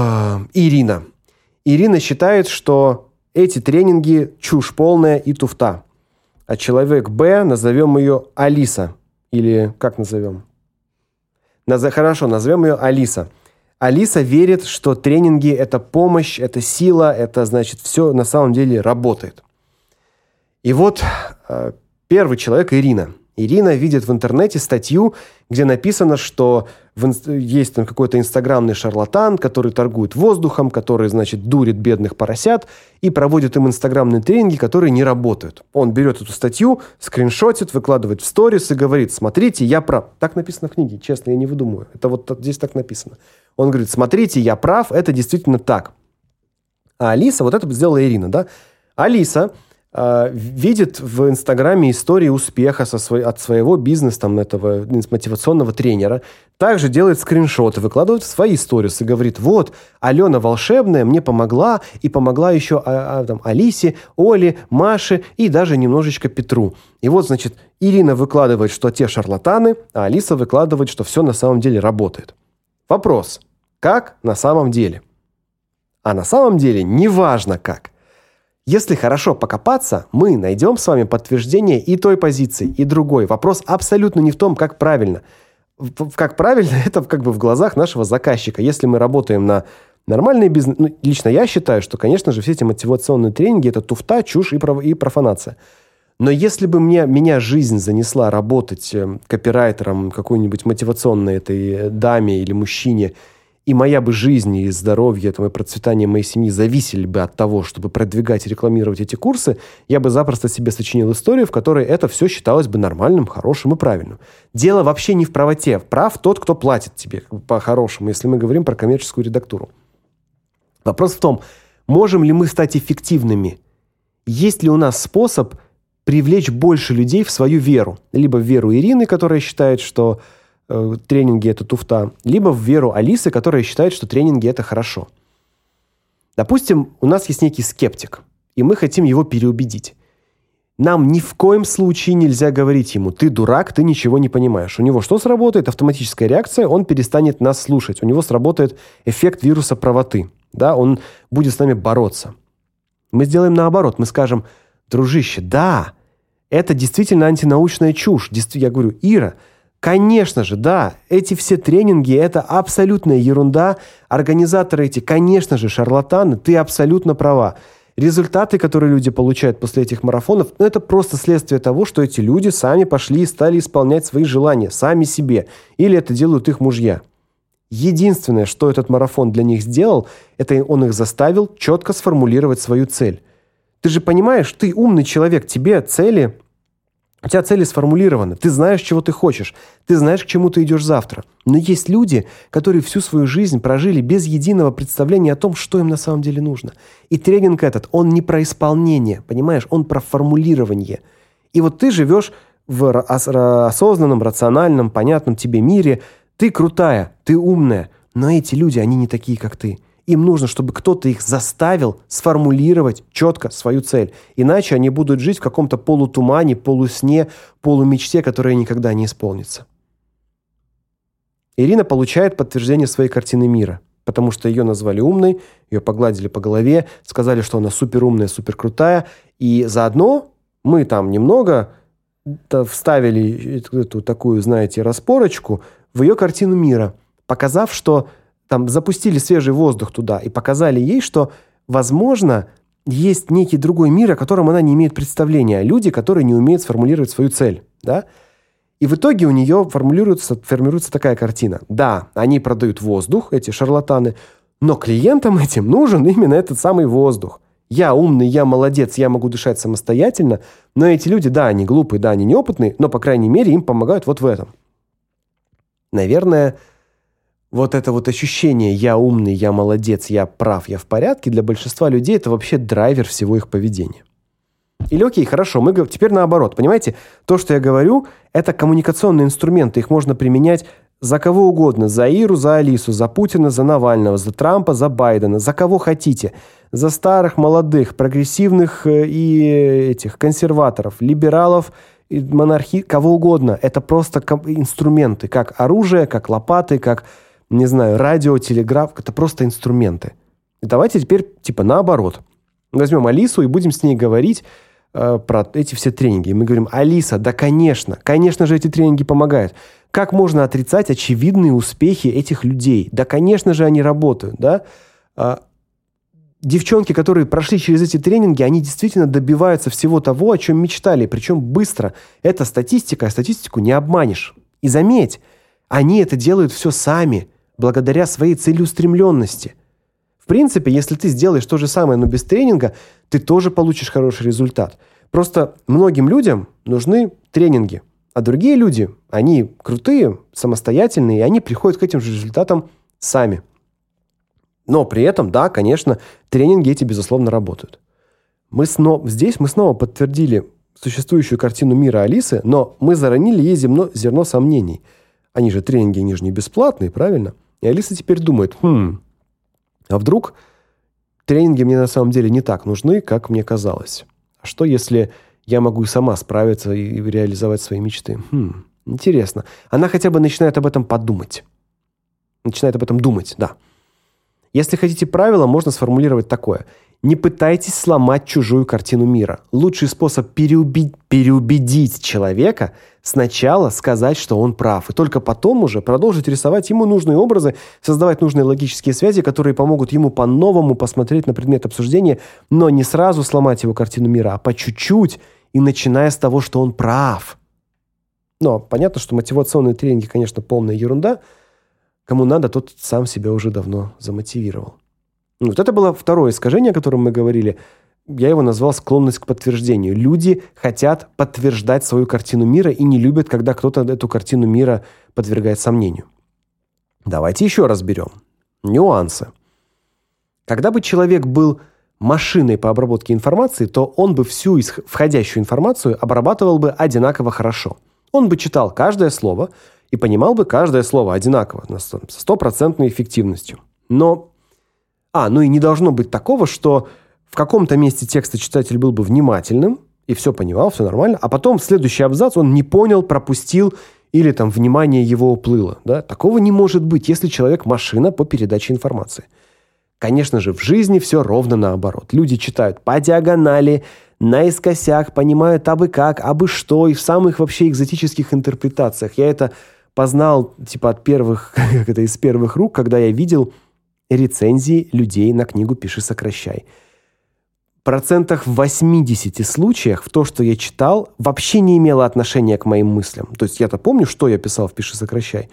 Ирина. Ирина считает, что эти тренинги чушь полная и туфта. А человек Б, назовем ее Алиса или как назовем? Наз хорошо, назовем ее Алиса. Алиса верит, что тренинги это помощь, это сила, это значит все на самом деле работает. И вот э, первый человек Ирина. Ирина видит в интернете статью, где написано, что в, есть там какой-то инстаграмный шарлатан, который торгует воздухом, который, значит, дурит бедных поросят и проводит им инстаграмные тренинги, которые не работают. Он берет эту статью, скриншотит, выкладывает в сторис и говорит: "Смотрите, я прав". Так написано в книге, честно, я не выдумываю. Это вот здесь так написано. Он говорит: "Смотрите, я прав, это действительно так". А Алиса, вот это сделала Ирина, да? Алиса э, видит в Инстаграме истории успеха со свой, от своего бизнеса, там, этого мотивационного тренера, также делает скриншоты, выкладывает в свои и говорит, вот, Алена волшебная мне помогла, и помогла еще а, а, там, Алисе, Оле, Маше и даже немножечко Петру. И вот, значит, Ирина выкладывает, что те шарлатаны, а Алиса выкладывает, что все на самом деле работает. Вопрос. Как на самом деле? А на самом деле неважно как. Если хорошо покопаться, мы найдем с вами подтверждение и той позиции, и другой. Вопрос абсолютно не в том, как правильно. Как правильно это как бы в глазах нашего заказчика. Если мы работаем на нормальный бизнес, ну, лично я считаю, что, конечно же, все эти мотивационные тренинги это туфта, чушь и и профанация. Но если бы мне меня жизнь занесла работать эм, копирайтером какой-нибудь мотивационной этой даме или мужчине, и моя бы жизнь и здоровье, это и процветание моей семьи зависели бы от того, чтобы продвигать и рекламировать эти курсы, я бы запросто себе сочинил историю, в которой это все считалось бы нормальным, хорошим и правильным. Дело вообще не в правоте. Прав тот, кто платит тебе по-хорошему, если мы говорим про коммерческую редактуру. Вопрос в том, можем ли мы стать эффективными? Есть ли у нас способ привлечь больше людей в свою веру? Либо в веру Ирины, которая считает, что э, тренинги это туфта, либо в веру Алисы, которая считает, что тренинги это хорошо. Допустим, у нас есть некий скептик, и мы хотим его переубедить. Нам ни в коем случае нельзя говорить ему: "Ты дурак, ты ничего не понимаешь". У него что сработает? Автоматическая реакция, он перестанет нас слушать. У него сработает эффект вируса правоты. Да, он будет с нами бороться. Мы сделаем наоборот, мы скажем: "Дружище, да, это действительно антинаучная чушь". Я говорю: "Ира, Конечно же, да, эти все тренинги это абсолютная ерунда. Организаторы эти, конечно же, шарлатаны, ты абсолютно права. Результаты, которые люди получают после этих марафонов, ну, это просто следствие того, что эти люди сами пошли и стали исполнять свои желания сами себе, или это делают их мужья. Единственное, что этот марафон для них сделал, это он их заставил четко сформулировать свою цель. Ты же понимаешь, ты умный человек, тебе цели У тебя цели сформулированы, ты знаешь, чего ты хочешь, ты знаешь, к чему ты идешь завтра. Но есть люди, которые всю свою жизнь прожили без единого представления о том, что им на самом деле нужно. И тренинг этот, он не про исполнение, понимаешь, он про формулирование. И вот ты живешь в осознанном, рациональном, понятном тебе мире, ты крутая, ты умная, но эти люди, они не такие, как ты. Им нужно, чтобы кто-то их заставил сформулировать четко свою цель. Иначе они будут жить в каком-то полутумане, полусне, полумечте, которая никогда не исполнится. Ирина получает подтверждение своей картины мира, потому что ее назвали умной, ее погладили по голове, сказали, что она суперумная, суперкрутая, и заодно мы там немного вставили эту такую, знаете, распорочку в ее картину мира, показав, что там запустили свежий воздух туда и показали ей, что, возможно, есть некий другой мир, о котором она не имеет представления, люди, которые не умеют сформулировать свою цель, да? И в итоге у нее формулируется формируется такая картина. Да, они продают воздух, эти шарлатаны, но клиентам этим нужен именно этот самый воздух. Я умный, я молодец, я могу дышать самостоятельно, но эти люди, да, они глупые, да, они неопытные, но по крайней мере им помогают вот в этом. Наверное, вот это вот ощущение «я умный, я молодец, я прав, я в порядке» для большинства людей это вообще драйвер всего их поведения. Или окей, хорошо, мы теперь наоборот, понимаете? То, что я говорю, это коммуникационные инструменты, их можно применять за кого угодно, за Иру, за Алису, за Путина, за Навального, за Трампа, за Байдена, за кого хотите. За старых, молодых, прогрессивных э, и этих консерваторов, либералов, монархи, кого угодно. Это просто инструменты, как оружие, как лопаты, как не знаю, радио, телеграф, это просто инструменты. И давайте теперь типа наоборот. Возьмем Алису и будем с ней говорить э, про эти все тренинги. И мы говорим: "Алиса, да, конечно, конечно же эти тренинги помогают. Как можно отрицать очевидные успехи этих людей? Да, конечно же, они работают, да? А, девчонки, которые прошли через эти тренинги, они действительно добиваются всего того, о чем мечтали, причем быстро. Это статистика, а статистику не обманешь. И заметь, они это делают все сами благодаря своей целеустремленности. В принципе, если ты сделаешь то же самое, но без тренинга, ты тоже получишь хороший результат. Просто многим людям нужны тренинги, а другие люди, они крутые, самостоятельные, и они приходят к этим же результатам сами. Но при этом, да, конечно, тренинги эти безусловно работают. Мы снова здесь мы снова подтвердили существующую картину мира Алисы, но мы заронили ей зерно, зерно сомнений. Они же тренинги, они же не бесплатные, правильно? И Алиса теперь думает: "Хм. А вдруг тренинги мне на самом деле не так нужны, как мне казалось? А что если я могу и сама справиться и реализовать свои мечты?" Хм. Интересно. Она хотя бы начинает об этом подумать. Начинает об этом думать, да. Если хотите правило, можно сформулировать такое: не пытайтесь сломать чужую картину мира. Лучший способ переубедить, переубедить человека сначала сказать, что он прав, и только потом уже продолжить рисовать ему нужные образы, создавать нужные логические связи, которые помогут ему по-новому посмотреть на предмет обсуждения, но не сразу сломать его картину мира, а по чуть-чуть и начиная с того, что он прав. Но понятно, что мотивационные тренинги, конечно, полная ерунда. Кому надо, тот сам себя уже давно замотивировал. Вот это было второе искажение, о котором мы говорили. Я его назвал склонность к подтверждению. Люди хотят подтверждать свою картину мира и не любят, когда кто-то эту картину мира подвергает сомнению. Давайте еще разберем нюансы. Когда бы человек был машиной по обработке информации, то он бы всю входящую информацию обрабатывал бы одинаково хорошо. Он бы читал каждое слово и понимал бы каждое слово одинаково, с стопроцентной эффективностью. Но а, ну и не должно быть такого, что в каком-то месте текста читатель был бы внимательным и все понимал, все нормально, а потом следующий абзац он не понял, пропустил или там внимание его уплыло, да? Такого не может быть, если человек машина по передаче информации. Конечно же, в жизни все ровно наоборот. Люди читают по диагонали, наискосяк, понимают абы как, абы что, и в самых вообще экзотических интерпретациях. Я это познал типа от первых, как это из первых рук, когда я видел рецензии людей на книгу «Пиши, сокращай». Процентах в 80 случаях в то, что я читал, вообще не имело отношения к моим мыслям. То есть я-то помню, что я писал в «Пиши, сокращай».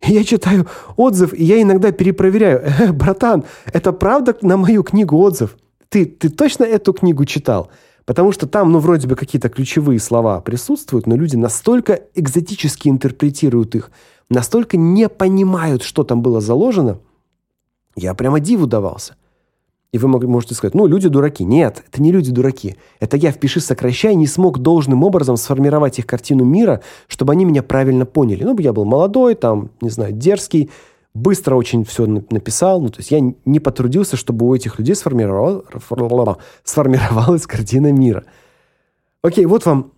Я читаю отзыв, и я иногда перепроверяю. Э, братан, это правда на мою книгу отзыв? Ты ты точно эту книгу читал? Потому что там, ну, вроде бы какие-то ключевые слова присутствуют, но люди настолько экзотически интерпретируют их, настолько не понимают, что там было заложено. Я прямо диву давался. И вы можете сказать: "Ну, люди дураки". Нет, это не люди дураки. Это я впиши сокращай не смог должным образом сформировать их картину мира, чтобы они меня правильно поняли. Ну, я был молодой, там, не знаю, дерзкий, быстро очень все написал. Ну, то есть я не потрудился, чтобы у этих людей сформировалась сформировалась картина мира. Окей, вот вам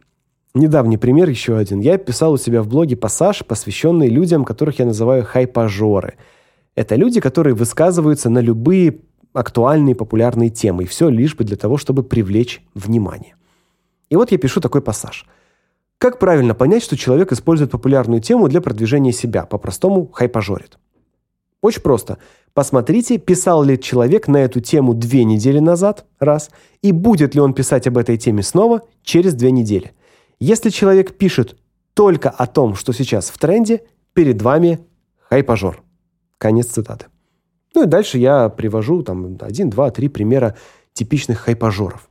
недавний пример еще один. Я писал у себя в блоге пассаж, посвященный людям, которых я называю хайпажоры. Это люди, которые высказываются на любые актуальные популярные темы, и все лишь бы для того, чтобы привлечь внимание. И вот я пишу такой пассаж. Как правильно понять, что человек использует популярную тему для продвижения себя, по-простому хайпажорит? Очень просто. Посмотрите, писал ли человек на эту тему две недели назад, раз, и будет ли он писать об этой теме снова через две недели. Если человек пишет только о том, что сейчас в тренде, перед вами хайпажор. Конец цитаты. Ну и дальше я привожу там один, два, три примера типичных хайпажоров.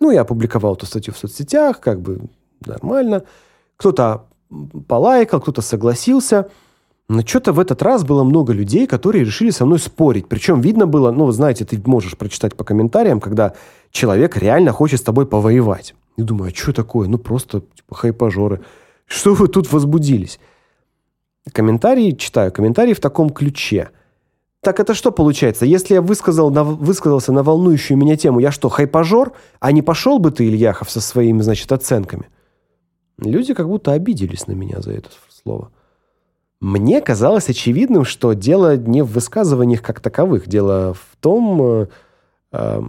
Ну, я опубликовал эту статью в соцсетях, как бы нормально. Кто-то полайкал, кто-то согласился. Но что-то в этот раз было много людей, которые решили со мной спорить. Причем видно было, ну, вы знаете, ты можешь прочитать по комментариям, когда человек реально хочет с тобой повоевать. И думаю, а что такое? Ну, просто типа хайпажоры. Что вы тут возбудились? Комментарии читаю, комментарии в таком ключе – так это что получается? Если я высказал на, высказался на волнующую меня тему, я что, хайпажор? А не пошел бы ты, Ильяхов, со своими, значит, оценками? Люди как будто обиделись на меня за это слово. Мне казалось очевидным, что дело не в высказываниях как таковых. Дело в том, э, э,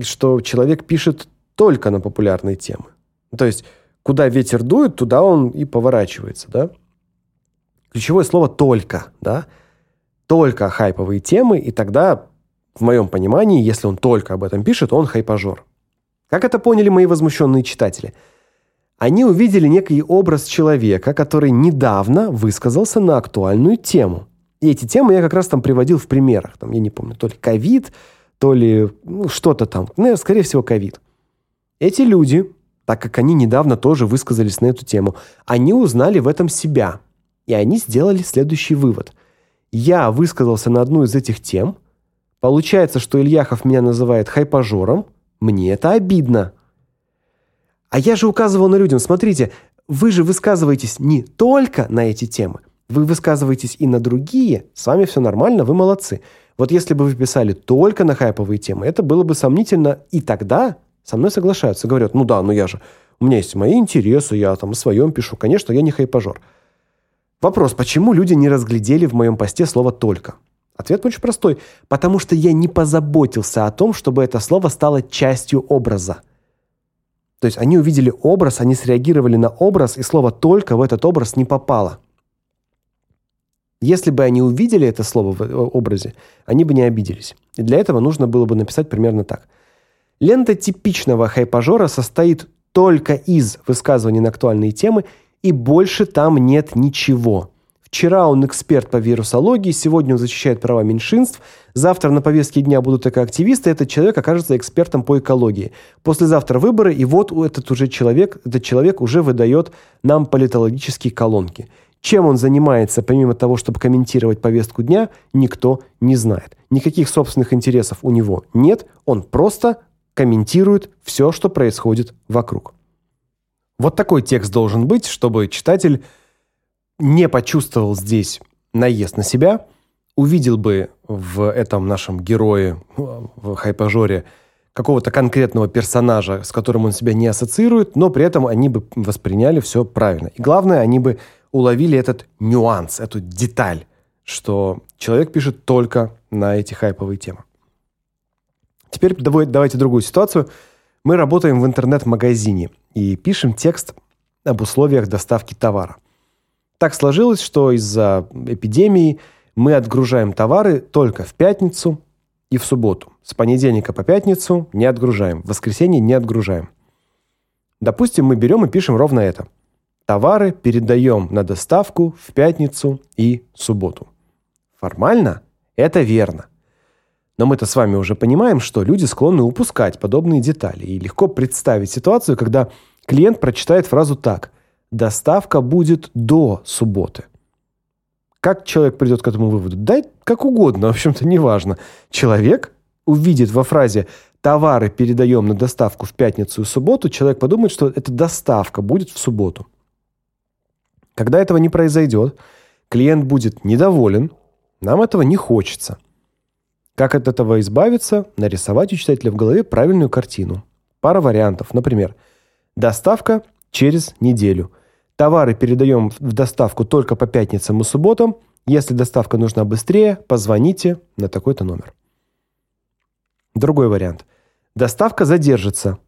что человек пишет только на популярные темы. То есть, куда ветер дует, туда он и поворачивается, да? Ключевое слово «только», да? – только хайповые темы, и тогда, в моем понимании, если он только об этом пишет, он хайпажор. Как это поняли мои возмущенные читатели? Они увидели некий образ человека, который недавно высказался на актуальную тему. И эти темы я как раз там приводил в примерах. Там, я не помню, то ли ковид, то ли ну, что-то там. Ну, скорее всего, ковид. Эти люди, так как они недавно тоже высказались на эту тему, они узнали в этом себя. И они сделали следующий вывод – я высказался на одну из этих тем, получается, что Ильяхов меня называет хайпажором, мне это обидно. А я же указывал на людям, смотрите, вы же высказываетесь не только на эти темы, вы высказываетесь и на другие, с вами все нормально, вы молодцы. Вот если бы вы писали только на хайповые темы, это было бы сомнительно, и тогда со мной соглашаются, говорят: "Ну да, ну я же, у меня есть мои интересы, я там о своем пишу, конечно, я не хайпажор". Вопрос, почему люди не разглядели в моем посте слово только? Ответ очень простой: потому что я не позаботился о том, чтобы это слово стало частью образа. То есть они увидели образ, они среагировали на образ, и слово только в этот образ не попало. Если бы они увидели это слово в э, образе, они бы не обиделись. И для этого нужно было бы написать примерно так: Лента типичного хайпажора состоит только из высказываний на актуальные темы и больше там нет ничего. Вчера он эксперт по вирусологии, сегодня он защищает права меньшинств, завтра на повестке дня будут экоактивисты, этот человек окажется экспертом по экологии. Послезавтра выборы, и вот этот уже человек, этот человек уже выдает нам политологические колонки. Чем он занимается, помимо того, чтобы комментировать повестку дня, никто не знает. Никаких собственных интересов у него нет, он просто комментирует все, что происходит вокруг. Вот такой текст должен быть, чтобы читатель не почувствовал здесь наезд на себя, увидел бы в этом нашем герое, в хайпажоре, какого-то конкретного персонажа, с которым он себя не ассоциирует, но при этом они бы восприняли все правильно. И главное, они бы уловили этот нюанс, эту деталь, что человек пишет только на эти хайповые темы. Теперь давайте другую ситуацию – мы работаем в интернет-магазине и пишем текст об условиях доставки товара. Так сложилось, что из-за эпидемии мы отгружаем товары только в пятницу и в субботу. С понедельника по пятницу не отгружаем, в воскресенье не отгружаем. Допустим, мы берем и пишем ровно это. Товары передаем на доставку в пятницу и субботу. Формально это верно. Но мы-то с вами уже понимаем, что люди склонны упускать подобные детали, и легко представить ситуацию, когда клиент прочитает фразу так: "Доставка будет до субботы". Как человек придет к этому выводу? Да как угодно, в общем-то, неважно. Человек увидит во фразе товары передаем на доставку в пятницу и субботу, человек подумает, что эта доставка будет в субботу. Когда этого не произойдет, клиент будет недоволен, нам этого не хочется. Как от этого избавиться? Нарисовать у читателя в голове правильную картину. Пара вариантов. Например, доставка через неделю. Товары передаем в доставку только по пятницам и субботам. Если доставка нужна быстрее, позвоните на такой-то номер. Другой вариант. Доставка задержится.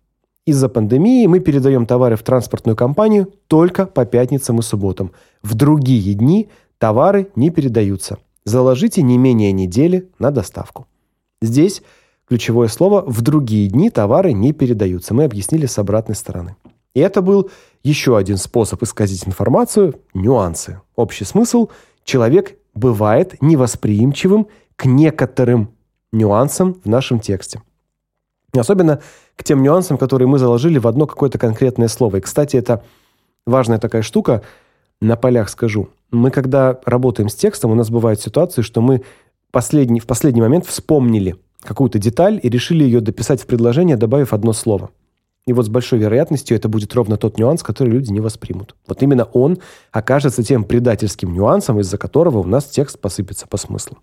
Из-за пандемии мы передаем товары в транспортную компанию только по пятницам и субботам. В другие дни товары не передаются. Заложите не менее недели на доставку. Здесь ключевое слово в другие дни товары не передаются. Мы объяснили с обратной стороны. И это был еще один способ исказить информацию нюансы. Общий смысл человек бывает невосприимчивым к некоторым нюансам в нашем тексте. Особенно к тем нюансам, которые мы заложили в одно какое-то конкретное слово. И, кстати, это важная такая штука, на полях скажу. Мы когда работаем с текстом, у нас бывают ситуации, что мы последний в последний момент вспомнили какую-то деталь и решили ее дописать в предложение, добавив одно слово. И вот с большой вероятностью это будет ровно тот нюанс, который люди не воспримут. Вот именно он окажется тем предательским нюансом, из-за которого у нас текст посыпется по смыслу.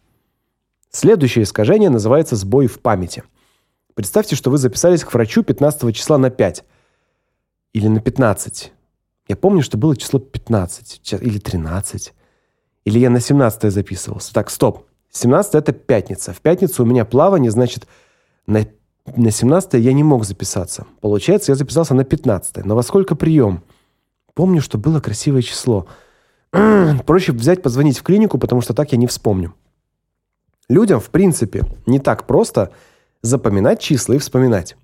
Следующее искажение называется сбой в памяти. Представьте, что вы записались к врачу 15 числа на 5 или на 15. Я помню, что было число 15 или 13. Или я на 17 записывался. Так, стоп. 17 это пятница. В пятницу у меня плавание, значит, на на 17 я не мог записаться. Получается, я записался на 15 Но во сколько прием? Помню, что было красивое число. Проще взять, позвонить в клинику, потому что так я не вспомню. Людям, в принципе, не так просто запоминать числа и вспоминать.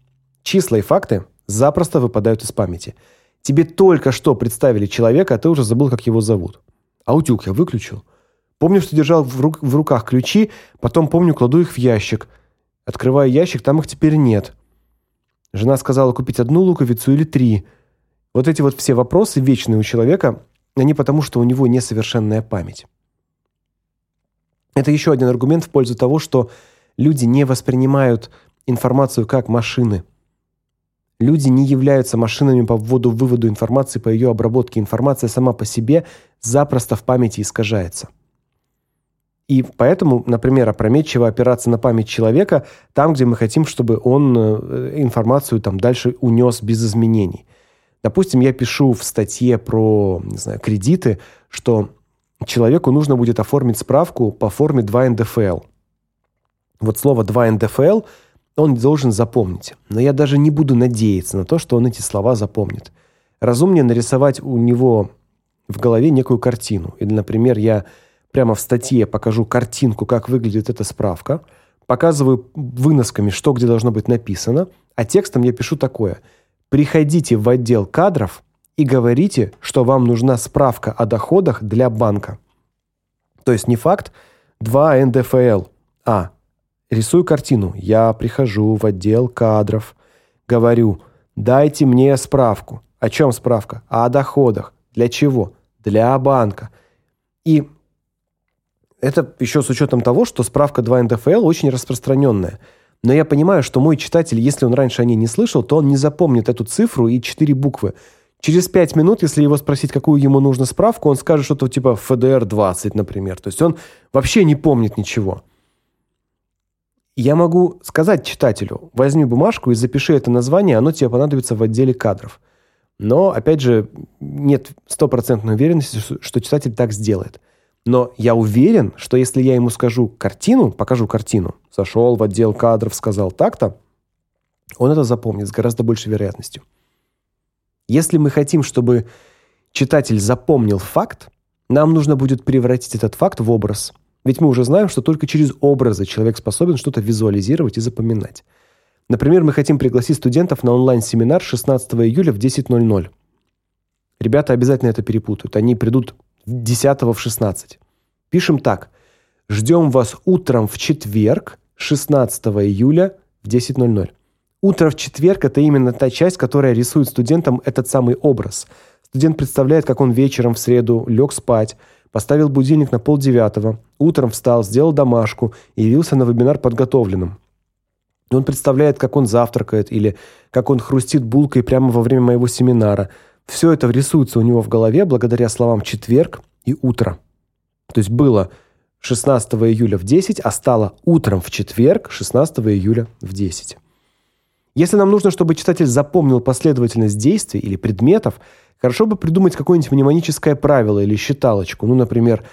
Числа и факты запросто выпадают из памяти. Тебе только что представили человека, а ты уже забыл, как его зовут. А утюг я выключил. Помню, что держал в, рук, в руках ключи, потом помню, кладу их в ящик. Открываю ящик, там их теперь нет. Жена сказала купить одну луковицу или три. Вот эти вот все вопросы вечные у человека, они потому, что у него несовершенная память. Это еще один аргумент в пользу того, что люди не воспринимают информацию как машины. Люди не являются машинами по вводу-выводу информации, по ее обработке. Информация сама по себе запросто в памяти искажается. И поэтому, например, опрометчиво опираться на память человека там, где мы хотим, чтобы он э, информацию там дальше унес без изменений. Допустим, я пишу в статье про, не знаю, кредиты, что человеку нужно будет оформить справку по форме 2 НДФЛ. Вот слово 2 НДФЛ он должен запомнить. Но я даже не буду надеяться на то, что он эти слова запомнит. Разумнее нарисовать у него в голове некую картину. Или, например, я прямо в статье покажу картинку, как выглядит эта справка, показываю выносками, что где должно быть написано, а текстом я пишу такое: приходите в отдел кадров и говорите, что вам нужна справка о доходах для банка. То есть не факт 2 НДФЛ, а рисую картину. Я прихожу в отдел кадров, говорю: "Дайте мне справку". О чем справка? О доходах. Для чего? Для банка. И это еще с учетом того, что справка 2 НДФЛ очень распространенная. Но я понимаю, что мой читатель, если он раньше о ней не слышал, то он не запомнит эту цифру и четыре буквы. Через пять минут, если его спросить, какую ему нужно справку, он скажет что-то типа ФДР-20, например. То есть он вообще не помнит ничего. Я могу сказать читателю: "Возьми бумажку и запиши это название, оно тебе понадобится в отделе кадров". Но опять же, нет стопроцентной уверенности, что читатель так сделает. Но я уверен, что если я ему скажу картину, покажу картину, зашел в отдел кадров, сказал так-то, он это запомнит с гораздо большей вероятностью. Если мы хотим, чтобы читатель запомнил факт, нам нужно будет превратить этот факт в образ. Ведь мы уже знаем, что только через образы человек способен что-то визуализировать и запоминать. Например, мы хотим пригласить студентов на онлайн-семинар 16 июля в 10:00. Ребята обязательно это перепутают. Они придут 10 в 16. Пишем так: Ждем вас утром в четверг 16 июля в 10:00. Утро в четверг это именно та часть, которая рисует студентам этот самый образ. Студент представляет, как он вечером в среду лег спать, поставил будильник на полдевятого, утром встал, сделал домашку и явился на вебинар подготовленным. Он представляет, как он завтракает или как он хрустит булкой прямо во время моего семинара. Все это рисуется у него в голове благодаря словам четверг и утро. То есть было 16 июля в 10, а стало утром в четверг 16 июля в 10. Если нам нужно, чтобы читатель запомнил последовательность действий или предметов, хорошо бы придумать какое-нибудь мнемоническое правило или считалочку. Ну, например,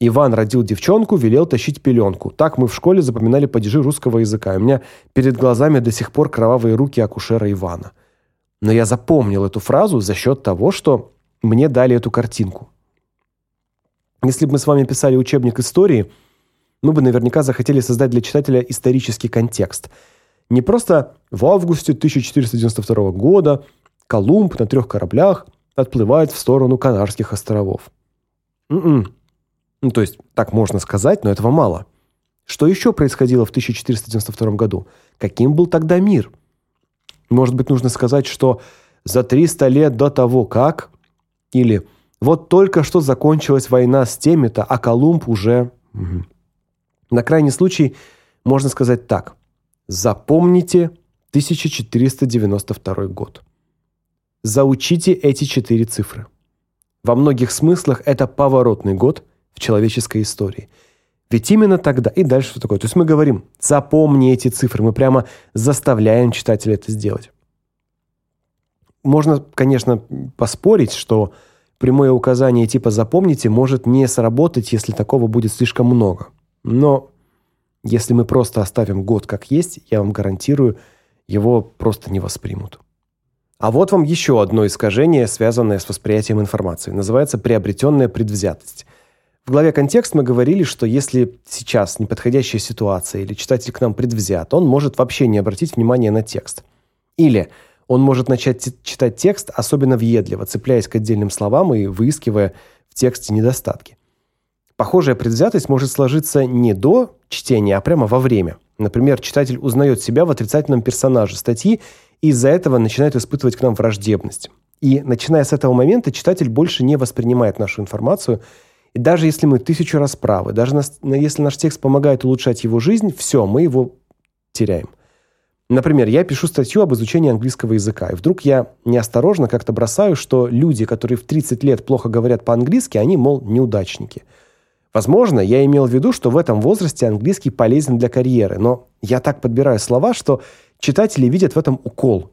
Иван родил девчонку, велел тащить пеленку. Так мы в школе запоминали падежи русского языка. У меня перед глазами до сих пор кровавые руки акушера Ивана. Но я запомнил эту фразу за счет того, что мне дали эту картинку. Если бы мы с вами писали учебник истории, мы бы наверняка захотели создать для читателя исторический контекст. Не просто в августе 1492 года Колумб на трех кораблях отплывает в сторону Канарских островов. М-м. Ну, то есть так можно сказать, но этого мало. Что еще происходило в 1492 году? Каким был тогда мир? Может быть, нужно сказать, что за 300 лет до того, как или вот только что закончилась война с теми-то, а Колумб уже угу. На крайний случай можно сказать так: запомните 1492 год. Заучите эти четыре цифры. Во многих смыслах это поворотный год в человеческой истории. Ведь именно тогда и дальше что такое? То есть мы говорим: запомни эти цифры, мы прямо заставляем читателя это сделать. Можно, конечно, поспорить, что прямое указание типа запомните может не сработать, если такого будет слишком много. Но если мы просто оставим год как есть, я вам гарантирую, его просто не воспримут. А вот вам еще одно искажение, связанное с восприятием информации. Называется приобретенная предвзятость. В главе «Контекст» мы говорили, что если сейчас неподходящая ситуация или читатель к нам предвзят, он может вообще не обратить внимания на текст. Или он может начать читать текст особенно въедливо, цепляясь к отдельным словам и выискивая в тексте недостатки. Похожая предвзятость может сложиться не до чтения, а прямо во время. Например, читатель узнает себя в отрицательном персонаже статьи из-за этого начинает испытывать к нам враждебность. И начиная с этого момента читатель больше не воспринимает нашу информацию и даже если мы тысячу раз правы, даже если наш текст помогает улучшать его жизнь, все, мы его теряем. Например, я пишу статью об изучении английского языка, и вдруг я неосторожно как-то бросаю, что люди, которые в 30 лет плохо говорят по-английски, они, мол, неудачники. Возможно, я имел в виду, что в этом возрасте английский полезен для карьеры, но я так подбираю слова, что читатели видят в этом укол.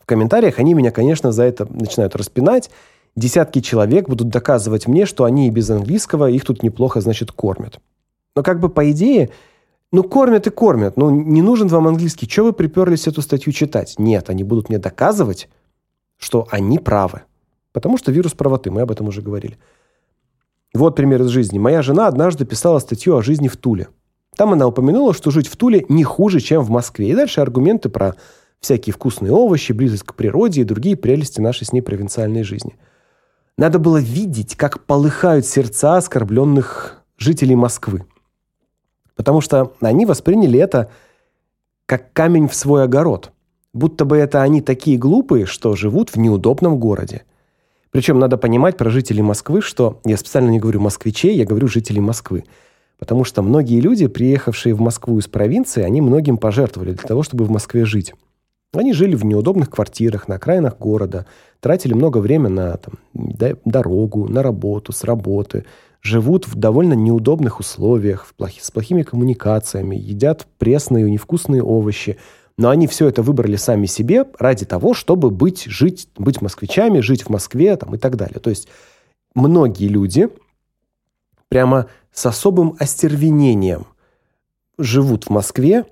В комментариях они меня, конечно, за это начинают распинать, Десятки человек будут доказывать мне, что они и без английского их тут неплохо, значит, кормят. Но как бы по идее, ну кормят и кормят. Ну не нужен вам английский. Что вы приперлись эту статью читать? Нет, они будут мне доказывать, что они правы. Потому что вирус правоты, мы об этом уже говорили. Вот пример из жизни. Моя жена однажды писала статью о жизни в Туле. Там она упомянула, что жить в Туле не хуже, чем в Москве. И дальше аргументы про всякие вкусные овощи, близость к природе и другие прелести нашей с ней провинциальной жизни – надо было видеть, как полыхают сердца оскорбленных жителей Москвы. Потому что они восприняли это как камень в свой огород. Будто бы это они такие глупые, что живут в неудобном городе. Причем надо понимать про жителей Москвы, что я специально не говорю москвичей, я говорю жителей Москвы. Потому что многие люди, приехавшие в Москву из провинции, они многим пожертвовали для того, чтобы в Москве жить. Они жили в неудобных квартирах на окраинах города, тратили много времени на там, дорогу, на работу, с работы, живут в довольно неудобных условиях, в плохи, с плохими коммуникациями, едят пресные и невкусные овощи. Но они все это выбрали сами себе ради того, чтобы быть, жить, быть москвичами, жить в Москве там, и так далее. То есть многие люди прямо с особым остервенением живут в Москве,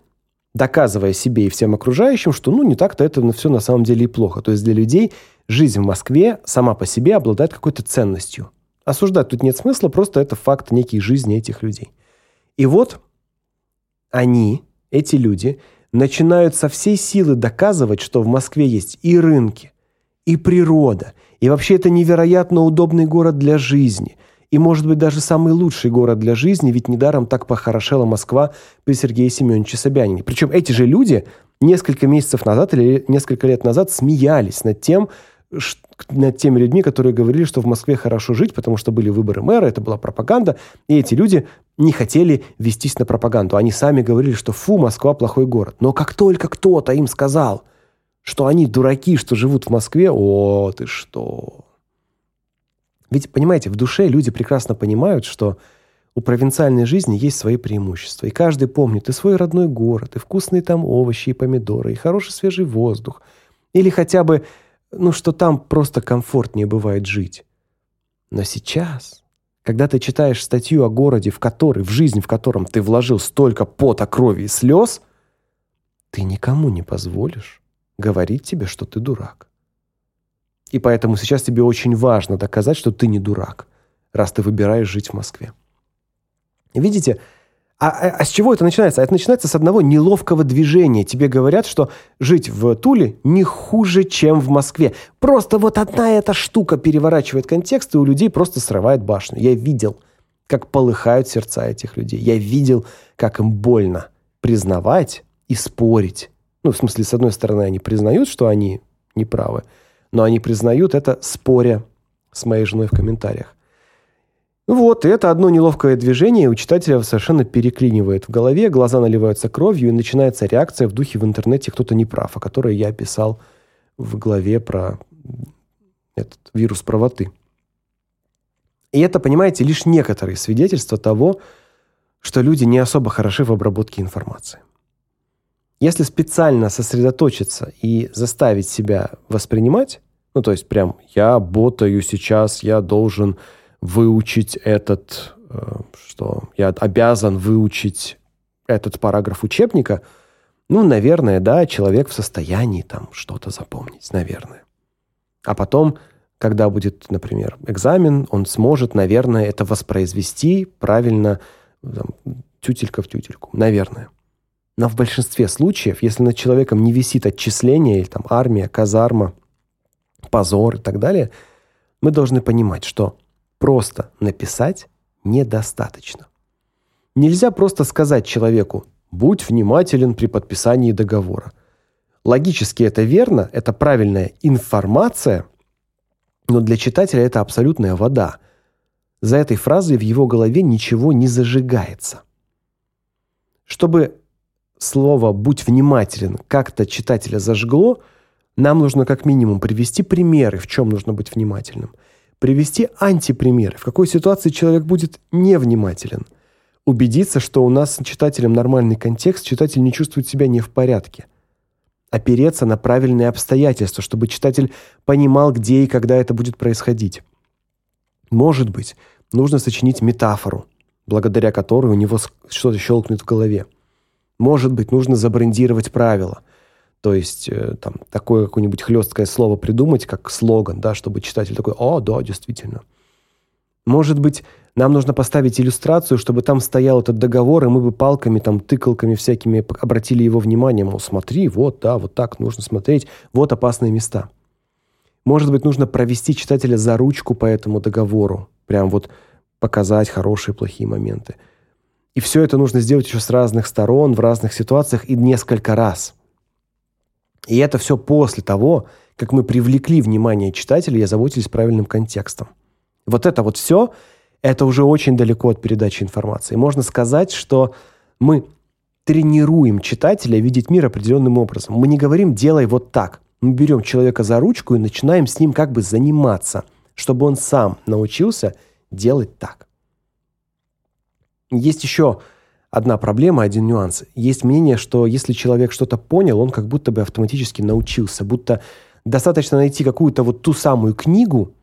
доказывая себе и всем окружающим, что ну не так-то это все на самом деле и плохо. То есть для людей жизнь в Москве сама по себе обладает какой-то ценностью. Осуждать тут нет смысла, просто это факт некий жизни этих людей. И вот они, эти люди, начинают со всей силы доказывать, что в Москве есть и рынки, и природа, и вообще это невероятно удобный город для жизни, и, может быть, даже самый лучший город для жизни, ведь недаром так похорошела Москва при Сергее Семеновиче Собянине. Причем эти же люди несколько месяцев назад или несколько лет назад смеялись над тем, над теми людьми, которые говорили, что в Москве хорошо жить, потому что были выборы мэра, это была пропаганда, и эти люди не хотели вестись на пропаганду. Они сами говорили, что фу, Москва плохой город. Но как только кто-то им сказал, что они дураки, что живут в Москве, о, ты что? Ведь, понимаете, в душе люди прекрасно понимают, что у провинциальной жизни есть свои преимущества. И каждый помнит и свой родной город, и вкусные там овощи и помидоры, и хороший свежий воздух. Или хотя бы, ну, что там просто комфортнее бывает жить. Но сейчас, когда ты читаешь статью о городе, в который, в жизнь в котором ты вложил столько пота, крови и слез, ты никому не позволишь говорить тебе, что ты дурак. И поэтому сейчас тебе очень важно доказать, что ты не дурак, раз ты выбираешь жить в Москве. Видите, а, а, а с чего это начинается? Это начинается с одного неловкого движения. Тебе говорят, что жить в Туле не хуже, чем в Москве. Просто вот одна эта штука переворачивает контекст, и у людей просто срывает башню. Я видел, как полыхают сердца этих людей. Я видел, как им больно признавать и спорить ну, в смысле, с одной стороны, они признают, что они неправы, но они признают это, споря с моей женой в комментариях. Вот, и это одно неловкое движение у читателя совершенно переклинивает в голове, глаза наливаются кровью, и начинается реакция в духе в интернете «кто-то не прав», о которой я писал в главе про этот вирус правоты. И это, понимаете, лишь некоторые свидетельства того, что люди не особо хороши в обработке информации. Если специально сосредоточиться и заставить себя воспринимать, ну то есть прям я ботаю сейчас, я должен выучить этот, э, что я обязан выучить этот параграф учебника, ну, наверное, да, человек в состоянии там что-то запомнить, наверное. А потом, когда будет, например, экзамен, он сможет, наверное, это воспроизвести правильно, там, тютелька в тютельку, наверное. Но в большинстве случаев, если над человеком не висит отчисление или там армия, казарма, позор и так далее, мы должны понимать, что просто написать недостаточно. Нельзя просто сказать человеку: "Будь внимателен при подписании договора". Логически это верно, это правильная информация, но для читателя это абсолютная вода. За этой фразой в его голове ничего не зажигается. Чтобы слово «будь внимателен» как-то читателя зажгло, нам нужно как минимум привести примеры, в чем нужно быть внимательным. Привести антипримеры, в какой ситуации человек будет невнимателен. Убедиться, что у нас с читателем нормальный контекст, читатель не чувствует себя не в порядке. Опереться на правильные обстоятельства, чтобы читатель понимал, где и когда это будет происходить. Может быть, нужно сочинить метафору, благодаря которой у него что-то щелкнет в голове. Может быть, нужно забрендировать правила. То есть э, там такое какое-нибудь хлесткое слово придумать как слоган, да, чтобы читатель такой: "О, да, действительно". Может быть, нам нужно поставить иллюстрацию, чтобы там стоял этот договор, и мы бы палками, там, тыкалками всякими обратили его внимание, мол, смотри, вот, да, вот так нужно смотреть, вот опасные места. Может быть, нужно провести читателя за ручку по этому договору, прям вот показать хорошие и плохие моменты. И все это нужно сделать еще с разных сторон, в разных ситуациях и несколько раз. И это все после того, как мы привлекли внимание читателя и озаботились правильным контекстом. Вот это вот все, это уже очень далеко от передачи информации. Можно сказать, что мы тренируем читателя видеть мир определенным образом. Мы не говорим «делай вот так». Мы берем человека за ручку и начинаем с ним как бы заниматься, чтобы он сам научился делать так. Есть еще одна проблема, один нюанс. Есть мнение, что если человек что-то понял, он как будто бы автоматически научился, будто достаточно найти какую-то вот ту самую книгу,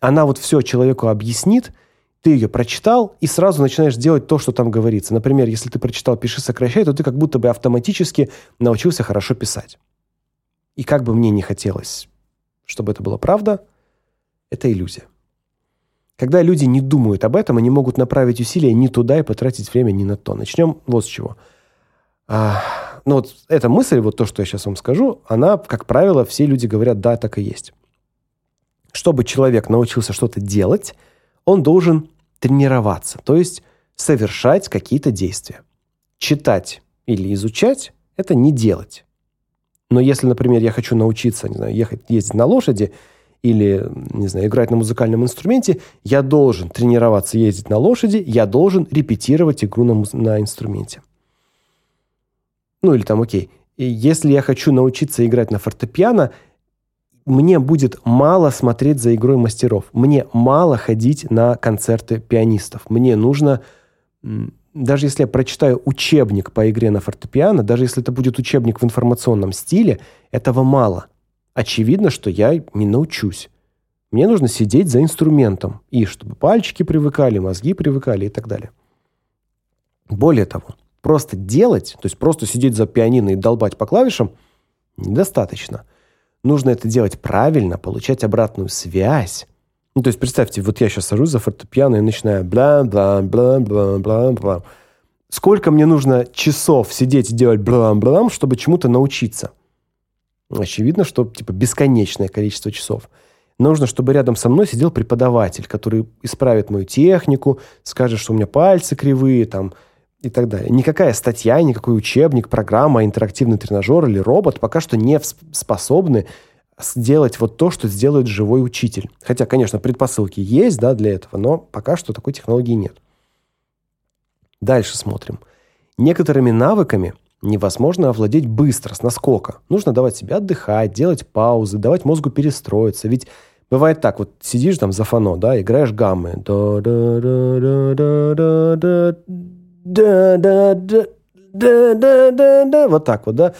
она вот все человеку объяснит, ты ее прочитал и сразу начинаешь делать то, что там говорится. Например, если ты прочитал "Пиши, сокращай", то ты как будто бы автоматически научился хорошо писать. И как бы мне не хотелось, чтобы это было правда, это иллюзия. Когда люди не думают об этом, они могут направить усилия не туда и потратить время не на то. Начнем вот с чего. А, ну вот эта мысль, вот то, что я сейчас вам скажу, она, как правило, все люди говорят: "Да, так и есть". Чтобы человек научился что-то делать, он должен тренироваться, то есть совершать какие-то действия. Читать или изучать это не делать. Но если, например, я хочу научиться, не знаю, ехать ездить на лошади или, не знаю, играть на музыкальном инструменте, я должен тренироваться ездить на лошади, я должен репетировать игру на на инструменте. Ну или там, окей, если я хочу научиться играть на фортепиано, мне будет мало смотреть за игрой мастеров. Мне мало ходить на концерты пианистов. Мне нужно даже если я прочитаю учебник по игре на фортепиано, даже если это будет учебник в информационном стиле, этого мало. Очевидно, что я не научусь. Мне нужно сидеть за инструментом, и чтобы пальчики привыкали, мозги привыкали и так далее. Более того, просто делать, то есть просто сидеть за пианино и долбать по клавишам недостаточно. Нужно это делать правильно, получать обратную связь, ну, то есть представьте, вот я сейчас сажусь за фортепиано и начинаю бла-бла-бла-бла-бла-бла. Сколько мне нужно часов сидеть и делать бла-бла, чтобы чему-то научиться? Очевидно, что типа бесконечное количество часов. Нужно, чтобы рядом со мной сидел преподаватель, который исправит мою технику, скажет, что у меня пальцы кривые, там и так далее. Никакая статья, никакой учебник, программа, интерактивный тренажер или робот пока что не способны сделать вот то, что сделает живой учитель. Хотя, конечно, предпосылки есть, да, для этого, но пока что такой технологии нет. Дальше смотрим. Некоторыми навыками невозможно овладеть быстро, с наскока. Нужно давать себе отдыхать, делать паузы, давать мозгу перестроиться. Ведь бывает так, вот сидишь там за фано, да, играешь гаммы. Вот так вот, да.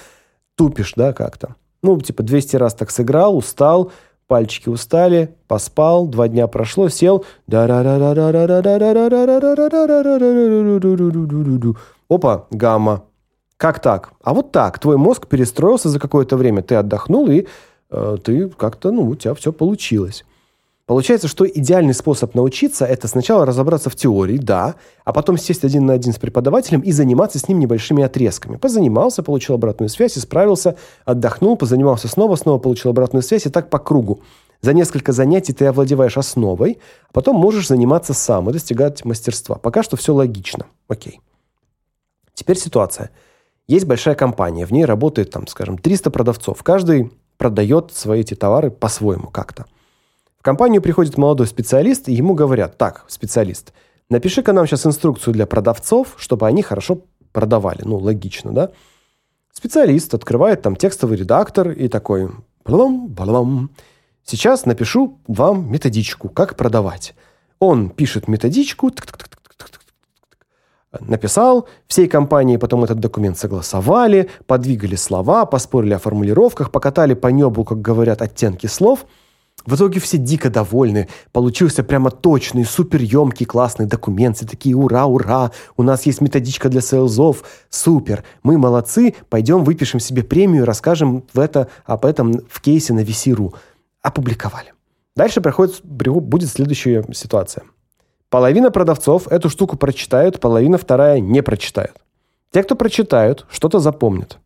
Тупишь, да, как-то. Ну, типа 200 раз так сыграл, устал, пальчики устали, поспал, два дня прошло, сел. Опа, гамма. Как так? А вот так. Твой мозг перестроился за какое-то время. Ты отдохнул, и э, ты как-то, ну, у тебя все получилось. Получается, что идеальный способ научиться это сначала разобраться в теории, да, а потом сесть один на один с преподавателем и заниматься с ним небольшими отрезками. Позанимался, получил обратную связь, исправился, отдохнул, позанимался снова, снова получил обратную связь и так по кругу. За несколько занятий ты овладеваешь основой, а потом можешь заниматься сам и достигать мастерства. Пока что все логично. О'кей. Теперь ситуация. Есть большая компания, в ней работает там, скажем, 300 продавцов. Каждый продает свои эти товары по-своему как-то компанию приходит молодой специалист, и ему говорят: "Так, специалист, напиши-ка нам сейчас инструкцию для продавцов, чтобы они хорошо продавали". Ну, логично, да? Специалист открывает там текстовый редактор и такой: "Блам, блам. Сейчас напишу вам методичку, как продавать". Он пишет методичку, написал, всей компании потом этот документ согласовали, подвигали слова, поспорили о формулировках, покатали по небу, как говорят, оттенки слов – в итоге все дико довольны. Получился прямо точный, суперемкий, классный документ. Все такие, ура, ура, у нас есть методичка для сейлзов. Супер, мы молодцы, пойдем выпишем себе премию, расскажем в это, об этом в кейсе на VC.ru. Опубликовали. Дальше проходит, будет следующая ситуация. Половина продавцов эту штуку прочитают, половина вторая не прочитают. Те, кто прочитают, что-то запомнят.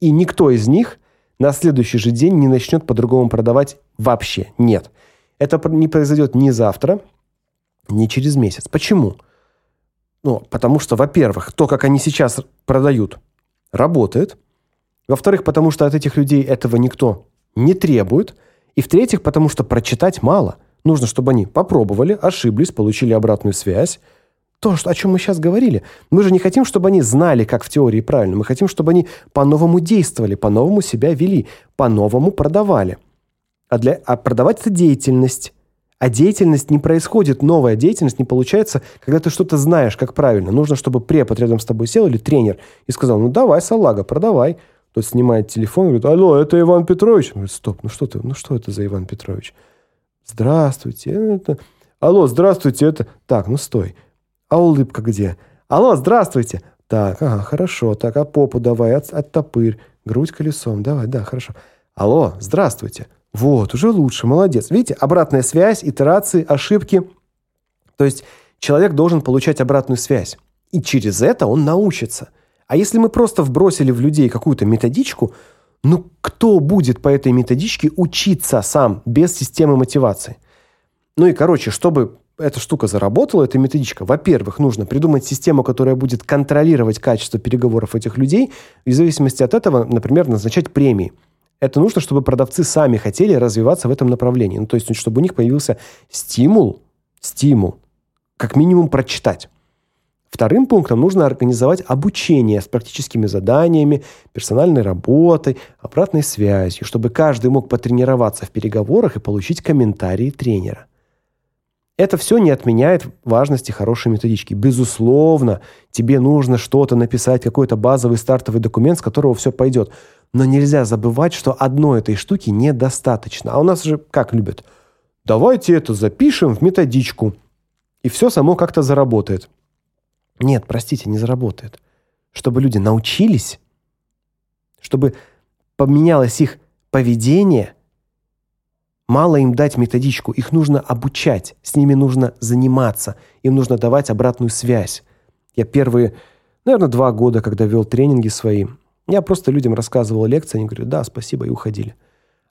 И никто из них на следующий же день не начнет по-другому продавать вообще. Нет. Это не произойдет ни завтра, ни через месяц. Почему? Ну, потому что, во-первых, то, как они сейчас продают, работает. Во-вторых, потому что от этих людей этого никто не требует. И в-третьих, потому что прочитать мало. Нужно, чтобы они попробовали, ошиблись, получили обратную связь, то, о чем мы сейчас говорили. Мы же не хотим, чтобы они знали, как в теории правильно. Мы хотим, чтобы они по-новому действовали, по-новому себя вели, по-новому продавали. А, для, а продавать – это деятельность. А деятельность не происходит, новая деятельность не получается, когда ты что-то знаешь, как правильно. Нужно, чтобы препод рядом с тобой сел или тренер и сказал, ну давай, салага, продавай. Тот снимает телефон и говорит, алло, это Иван Петрович. Он говорит, стоп, ну что ты, ну что это за Иван Петрович? Здравствуйте, это... Алло, здравствуйте, это... Так, ну стой. А улыбка где? Алло, здравствуйте. Так, ага, хорошо. Так, а попу давай, от, оттопырь. Грудь колесом. Давай, да, хорошо. Алло, здравствуйте. Вот, уже лучше, молодец. Видите, обратная связь, итерации, ошибки. То есть человек должен получать обратную связь. И через это он научится. А если мы просто вбросили в людей какую-то методичку, ну кто будет по этой методичке учиться сам без системы мотивации? Ну и короче, чтобы эта штука заработала, эта методичка, во-первых, нужно придумать систему, которая будет контролировать качество переговоров этих людей, и в зависимости от этого, например, назначать премии. Это нужно, чтобы продавцы сами хотели развиваться в этом направлении. Ну, то есть, чтобы у них появился стимул, стимул, как минимум прочитать. Вторым пунктом нужно организовать обучение с практическими заданиями, персональной работой, обратной связью, чтобы каждый мог потренироваться в переговорах и получить комментарии тренера. Это все не отменяет важности хорошей методички. Безусловно, тебе нужно что-то написать, какой-то базовый стартовый документ, с которого все пойдет. Но нельзя забывать, что одной этой штуки недостаточно. А у нас же как любят? Давайте это запишем в методичку, и все само как-то заработает. Нет, простите, не заработает. Чтобы люди научились, чтобы поменялось их поведение, Мало им дать методичку, их нужно обучать, с ними нужно заниматься, им нужно давать обратную связь. Я первые, наверное, два года, когда вел тренинги свои, я просто людям рассказывал лекции, они говорят: "Да, спасибо" и уходили.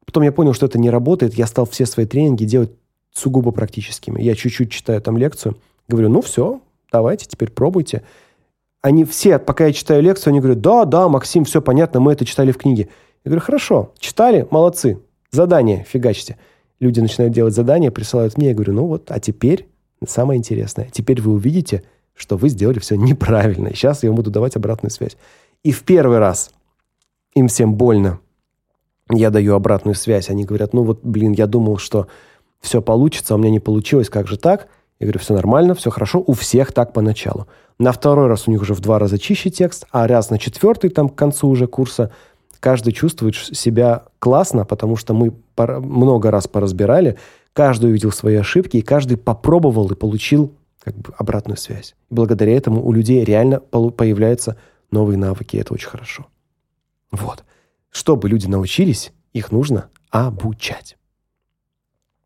Потом я понял, что это не работает, я стал все свои тренинги делать сугубо практическими. Я чуть-чуть читаю там лекцию, говорю: "Ну все, давайте, теперь пробуйте". Они все, пока я читаю лекцию, они говорят: "Да, да, Максим, все понятно, мы это читали в книге". Я говорю: "Хорошо, читали? Молодцы. Задание фигачьте. Люди начинают делать задания, присылают мне, я говорю, ну вот, а теперь самое интересное. Теперь вы увидите, что вы сделали все неправильно. Сейчас я буду давать обратную связь. И в первый раз им всем больно. Я даю обратную связь. Они говорят, ну вот, блин, я думал, что все получится, а у меня не получилось, как же так? Я говорю, все нормально, все хорошо, у всех так поначалу. На второй раз у них уже в два раза чище текст, а раз на четвертый, там к концу уже курса, каждый чувствует себя классно, потому что мы много раз поразбирали, каждый увидел свои ошибки, и каждый попробовал и получил как бы обратную связь. Благодаря этому у людей реально появляются новые навыки, и это очень хорошо. Вот. Чтобы люди научились, их нужно обучать.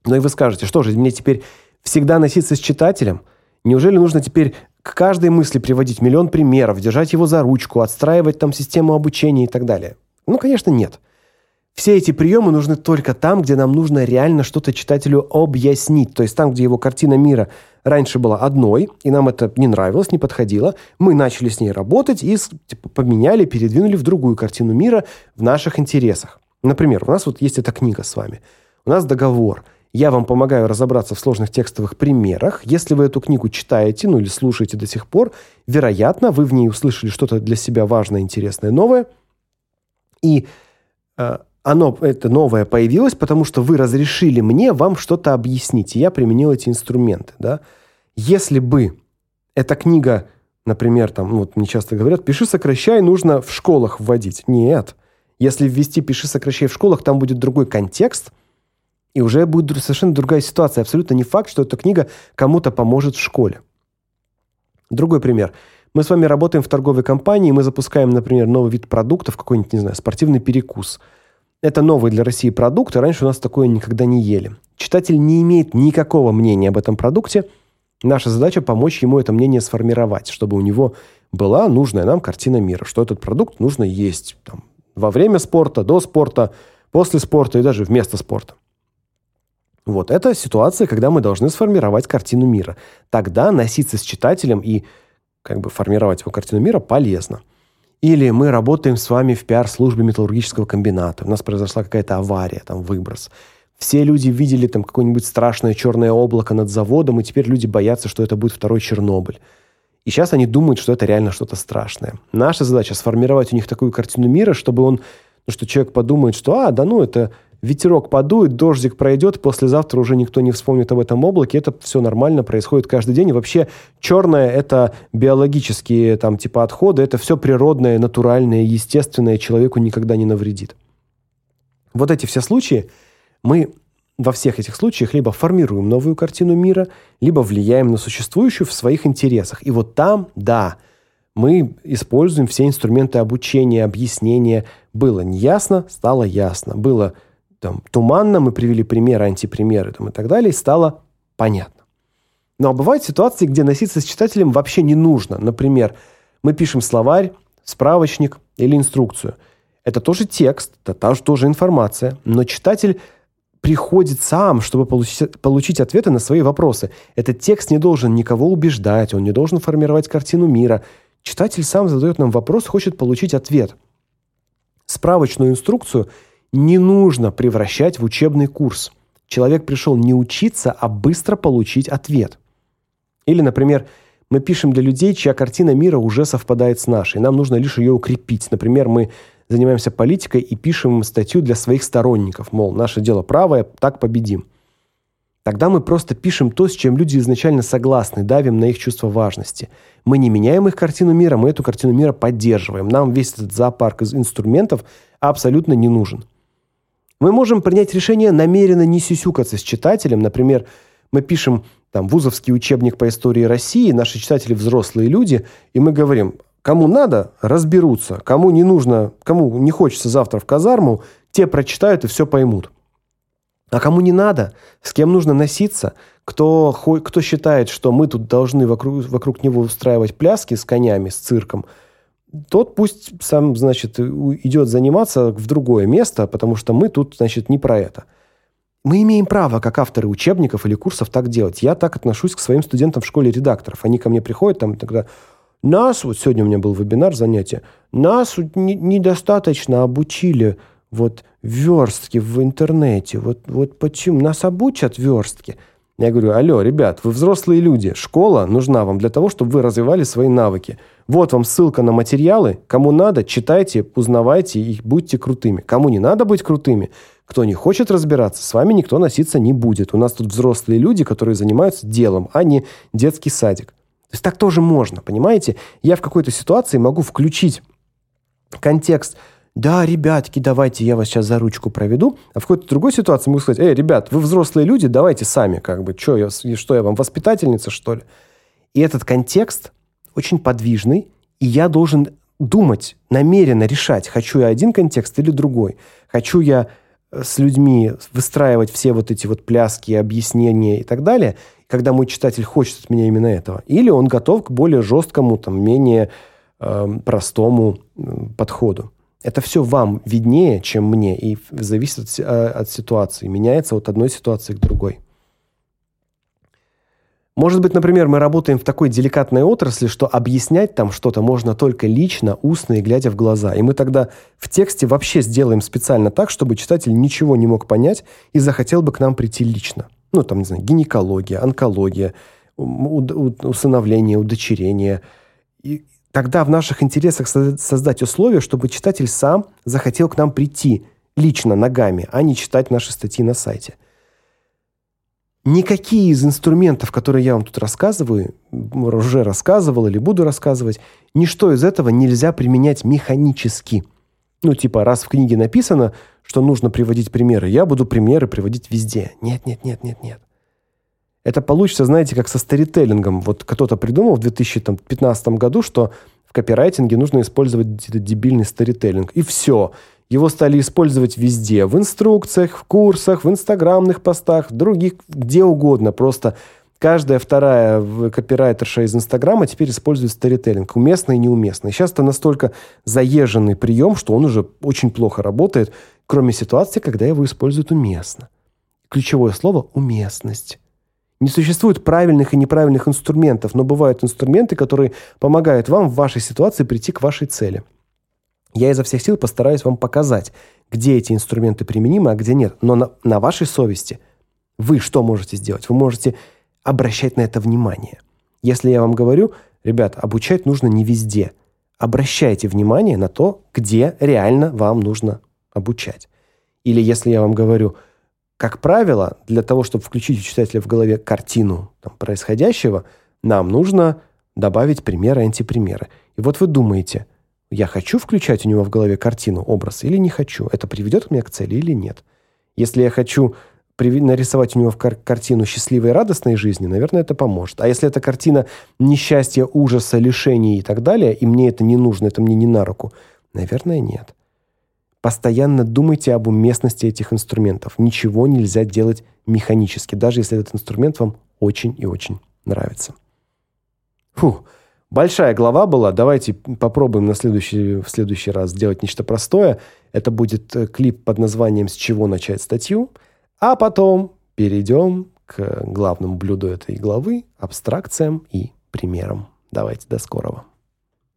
Ну и вы скажете, что же, мне теперь всегда носиться с читателем? Неужели нужно теперь к каждой мысли приводить миллион примеров, держать его за ручку, отстраивать там систему обучения и так далее? Ну, конечно, нет. Все эти приемы нужны только там, где нам нужно реально что-то читателю объяснить. То есть там, где его картина мира раньше была одной, и нам это не нравилось, не подходило, мы начали с ней работать и типа, поменяли, передвинули в другую картину мира в наших интересах. Например, у нас вот есть эта книга с вами. У нас договор. Я вам помогаю разобраться в сложных текстовых примерах. Если вы эту книгу читаете, ну или слушаете до сих пор, вероятно, вы в ней услышали что-то для себя важное, интересное, новое – и э, оно это новое появилось, потому что вы разрешили мне вам что-то объяснить, и я применил эти инструменты, да? Если бы эта книга, например, там, ну, вот мне часто говорят, пиши, сокращай, нужно в школах вводить. Нет. Если ввести пиши, сокращай в школах, там будет другой контекст, и уже будет совершенно другая ситуация. Абсолютно не факт, что эта книга кому-то поможет в школе. Другой пример. Мы с вами работаем в торговой компании, мы запускаем, например, новый вид продуктов, какой-нибудь, не знаю, спортивный перекус. Это новый для России продукт, и раньше у нас такое никогда не ели. Читатель не имеет никакого мнения об этом продукте. Наша задача помочь ему это мнение сформировать, чтобы у него была нужная нам картина мира, что этот продукт нужно есть там во время спорта, до спорта, после спорта и даже вместо спорта. Вот это ситуация, когда мы должны сформировать картину мира. Тогда носиться с читателем и как бы формировать его картину мира полезно. Или мы работаем с вами в пиар-службе металлургического комбината. У нас произошла какая-то авария, там выброс. Все люди видели там какое-нибудь страшное черное облако над заводом, и теперь люди боятся, что это будет второй Чернобыль. И сейчас они думают, что это реально что-то страшное. Наша задача сформировать у них такую картину мира, чтобы он, ну, что человек подумает, что а, да ну это ветерок подует, дождик пройдет, послезавтра уже никто не вспомнит об этом облаке. Это все нормально происходит каждый день. И вообще черное это биологические там типа отходы, это все природное, натуральное, естественное, человеку никогда не навредит. Вот эти все случаи мы во всех этих случаях либо формируем новую картину мира, либо влияем на существующую в своих интересах. И вот там, да, мы используем все инструменты обучения, объяснения. Было неясно, стало ясно. Было там туманно, мы привели примеры, антипримеры там и так далее, и стало понятно. Но бывают ситуации, где носиться с читателем вообще не нужно. Например, мы пишем словарь, справочник или инструкцию. Это тоже текст, это тоже информация, но читатель приходит сам, чтобы получить, получить ответы на свои вопросы. Этот текст не должен никого убеждать, он не должен формировать картину мира. Читатель сам задает нам вопрос, хочет получить ответ. Справочную инструкцию не нужно превращать в учебный курс. Человек пришел не учиться, а быстро получить ответ. Или, например, мы пишем для людей, чья картина мира уже совпадает с нашей. Нам нужно лишь ее укрепить. Например, мы занимаемся политикой и пишем статью для своих сторонников, мол, наше дело правое, так победим. Тогда мы просто пишем то, с чем люди изначально согласны, давим на их чувство важности. Мы не меняем их картину мира, мы эту картину мира поддерживаем. Нам весь этот зоопарк из инструментов абсолютно не нужен. Мы можем принять решение намеренно не сюсюкаться с читателем, например, мы пишем там вузовский учебник по истории России, наши читатели взрослые люди, и мы говорим: Кому надо, разберутся. Кому не нужно, кому не хочется завтра в казарму, те прочитают и все поймут. А кому не надо, с кем нужно носиться, кто кто считает, что мы тут должны вокруг вокруг него устраивать пляски с конями, с цирком, тот пусть сам, значит, идет заниматься в другое место, потому что мы тут, значит, не про это. Мы имеем право, как авторы учебников или курсов, так делать. Я так отношусь к своим студентам в школе редакторов. Они ко мне приходят там тогда нас, вот сегодня у меня был вебинар, занятие, нас недостаточно обучили вот верстке в интернете. Вот, вот почему? Нас обучат верстке. Я говорю, алло, ребят, вы взрослые люди, школа нужна вам для того, чтобы вы развивали свои навыки. Вот вам ссылка на материалы, кому надо, читайте, узнавайте и будьте крутыми. Кому не надо быть крутыми, кто не хочет разбираться, с вами никто носиться не будет. У нас тут взрослые люди, которые занимаются делом, а не детский садик. То есть так тоже можно, понимаете? Я в какой-то ситуации могу включить контекст да, ребятки, давайте я вас сейчас за ручку проведу. А в какой-то другой ситуации могу сказать, эй, ребят, вы взрослые люди, давайте сами, как бы, что я, что я вам, воспитательница, что ли? И этот контекст очень подвижный, и я должен думать, намеренно решать, хочу я один контекст или другой. Хочу я э, с людьми выстраивать все вот эти вот пляски, объяснения и так далее – когда мой читатель хочет от меня именно этого, или он готов к более жесткому, там, менее э, простому э, подходу. Это все вам виднее, чем мне, и зависит от, э, от ситуации, меняется от одной ситуации к другой. Может быть, например, мы работаем в такой деликатной отрасли, что объяснять там что-то можно только лично, устно и глядя в глаза. И мы тогда в тексте вообще сделаем специально так, чтобы читатель ничего не мог понять и захотел бы к нам прийти лично ну, там, не знаю, гинекология, онкология, усыновление, удочерение. И тогда в наших интересах создать условия, чтобы читатель сам захотел к нам прийти лично ногами, а не читать наши статьи на сайте. Никакие из инструментов, которые я вам тут рассказываю, уже рассказывал или буду рассказывать, ничто из этого нельзя применять механически. Ну, типа, раз в книге написано, что нужно приводить примеры, я буду примеры приводить везде. Нет, нет, нет, нет, нет. Это получится, знаете, как со сторителлингом. Вот кто-то придумал в 2015 году, что в копирайтинге нужно использовать этот дебильный сторителлинг. И все. Его стали использовать везде. В инструкциях, в курсах, в инстаграмных постах, в других, где угодно. Просто Каждая вторая копирайтерша из Инстаграма теперь использует сторителлинг, уместный и неуместный. Сейчас это настолько заезженный прием, что он уже очень плохо работает, кроме ситуации, когда его используют уместно. Ключевое слово уместность. Не существует правильных и неправильных инструментов, но бывают инструменты, которые помогают вам в вашей ситуации прийти к вашей цели. Я изо всех сил постараюсь вам показать, где эти инструменты применимы, а где нет. Но на, на вашей совести вы что можете сделать? Вы можете обращать на это внимание. Если я вам говорю, ребят, обучать нужно не везде. Обращайте внимание на то, где реально вам нужно обучать. Или если я вам говорю, как правило, для того, чтобы включить у читателя в голове картину там, происходящего, нам нужно добавить примеры, антипримеры. И вот вы думаете, я хочу включать у него в голове картину, образ или не хочу? Это приведет меня к цели или нет? Если я хочу нарисовать у него в кар картину счастливой и радостной жизни, наверное, это поможет. А если это картина несчастья, ужаса, лишений и так далее, и мне это не нужно, это мне не на руку, наверное, нет. Постоянно думайте об уместности этих инструментов. Ничего нельзя делать механически, даже если этот инструмент вам очень и очень нравится. Фу, большая глава была. Давайте попробуем на следующий в следующий раз сделать нечто простое. Это будет э, клип под названием С чего начать статью. А потом перейдем к главному блюду этой главы – абстракциям и примерам. Давайте, до скорого.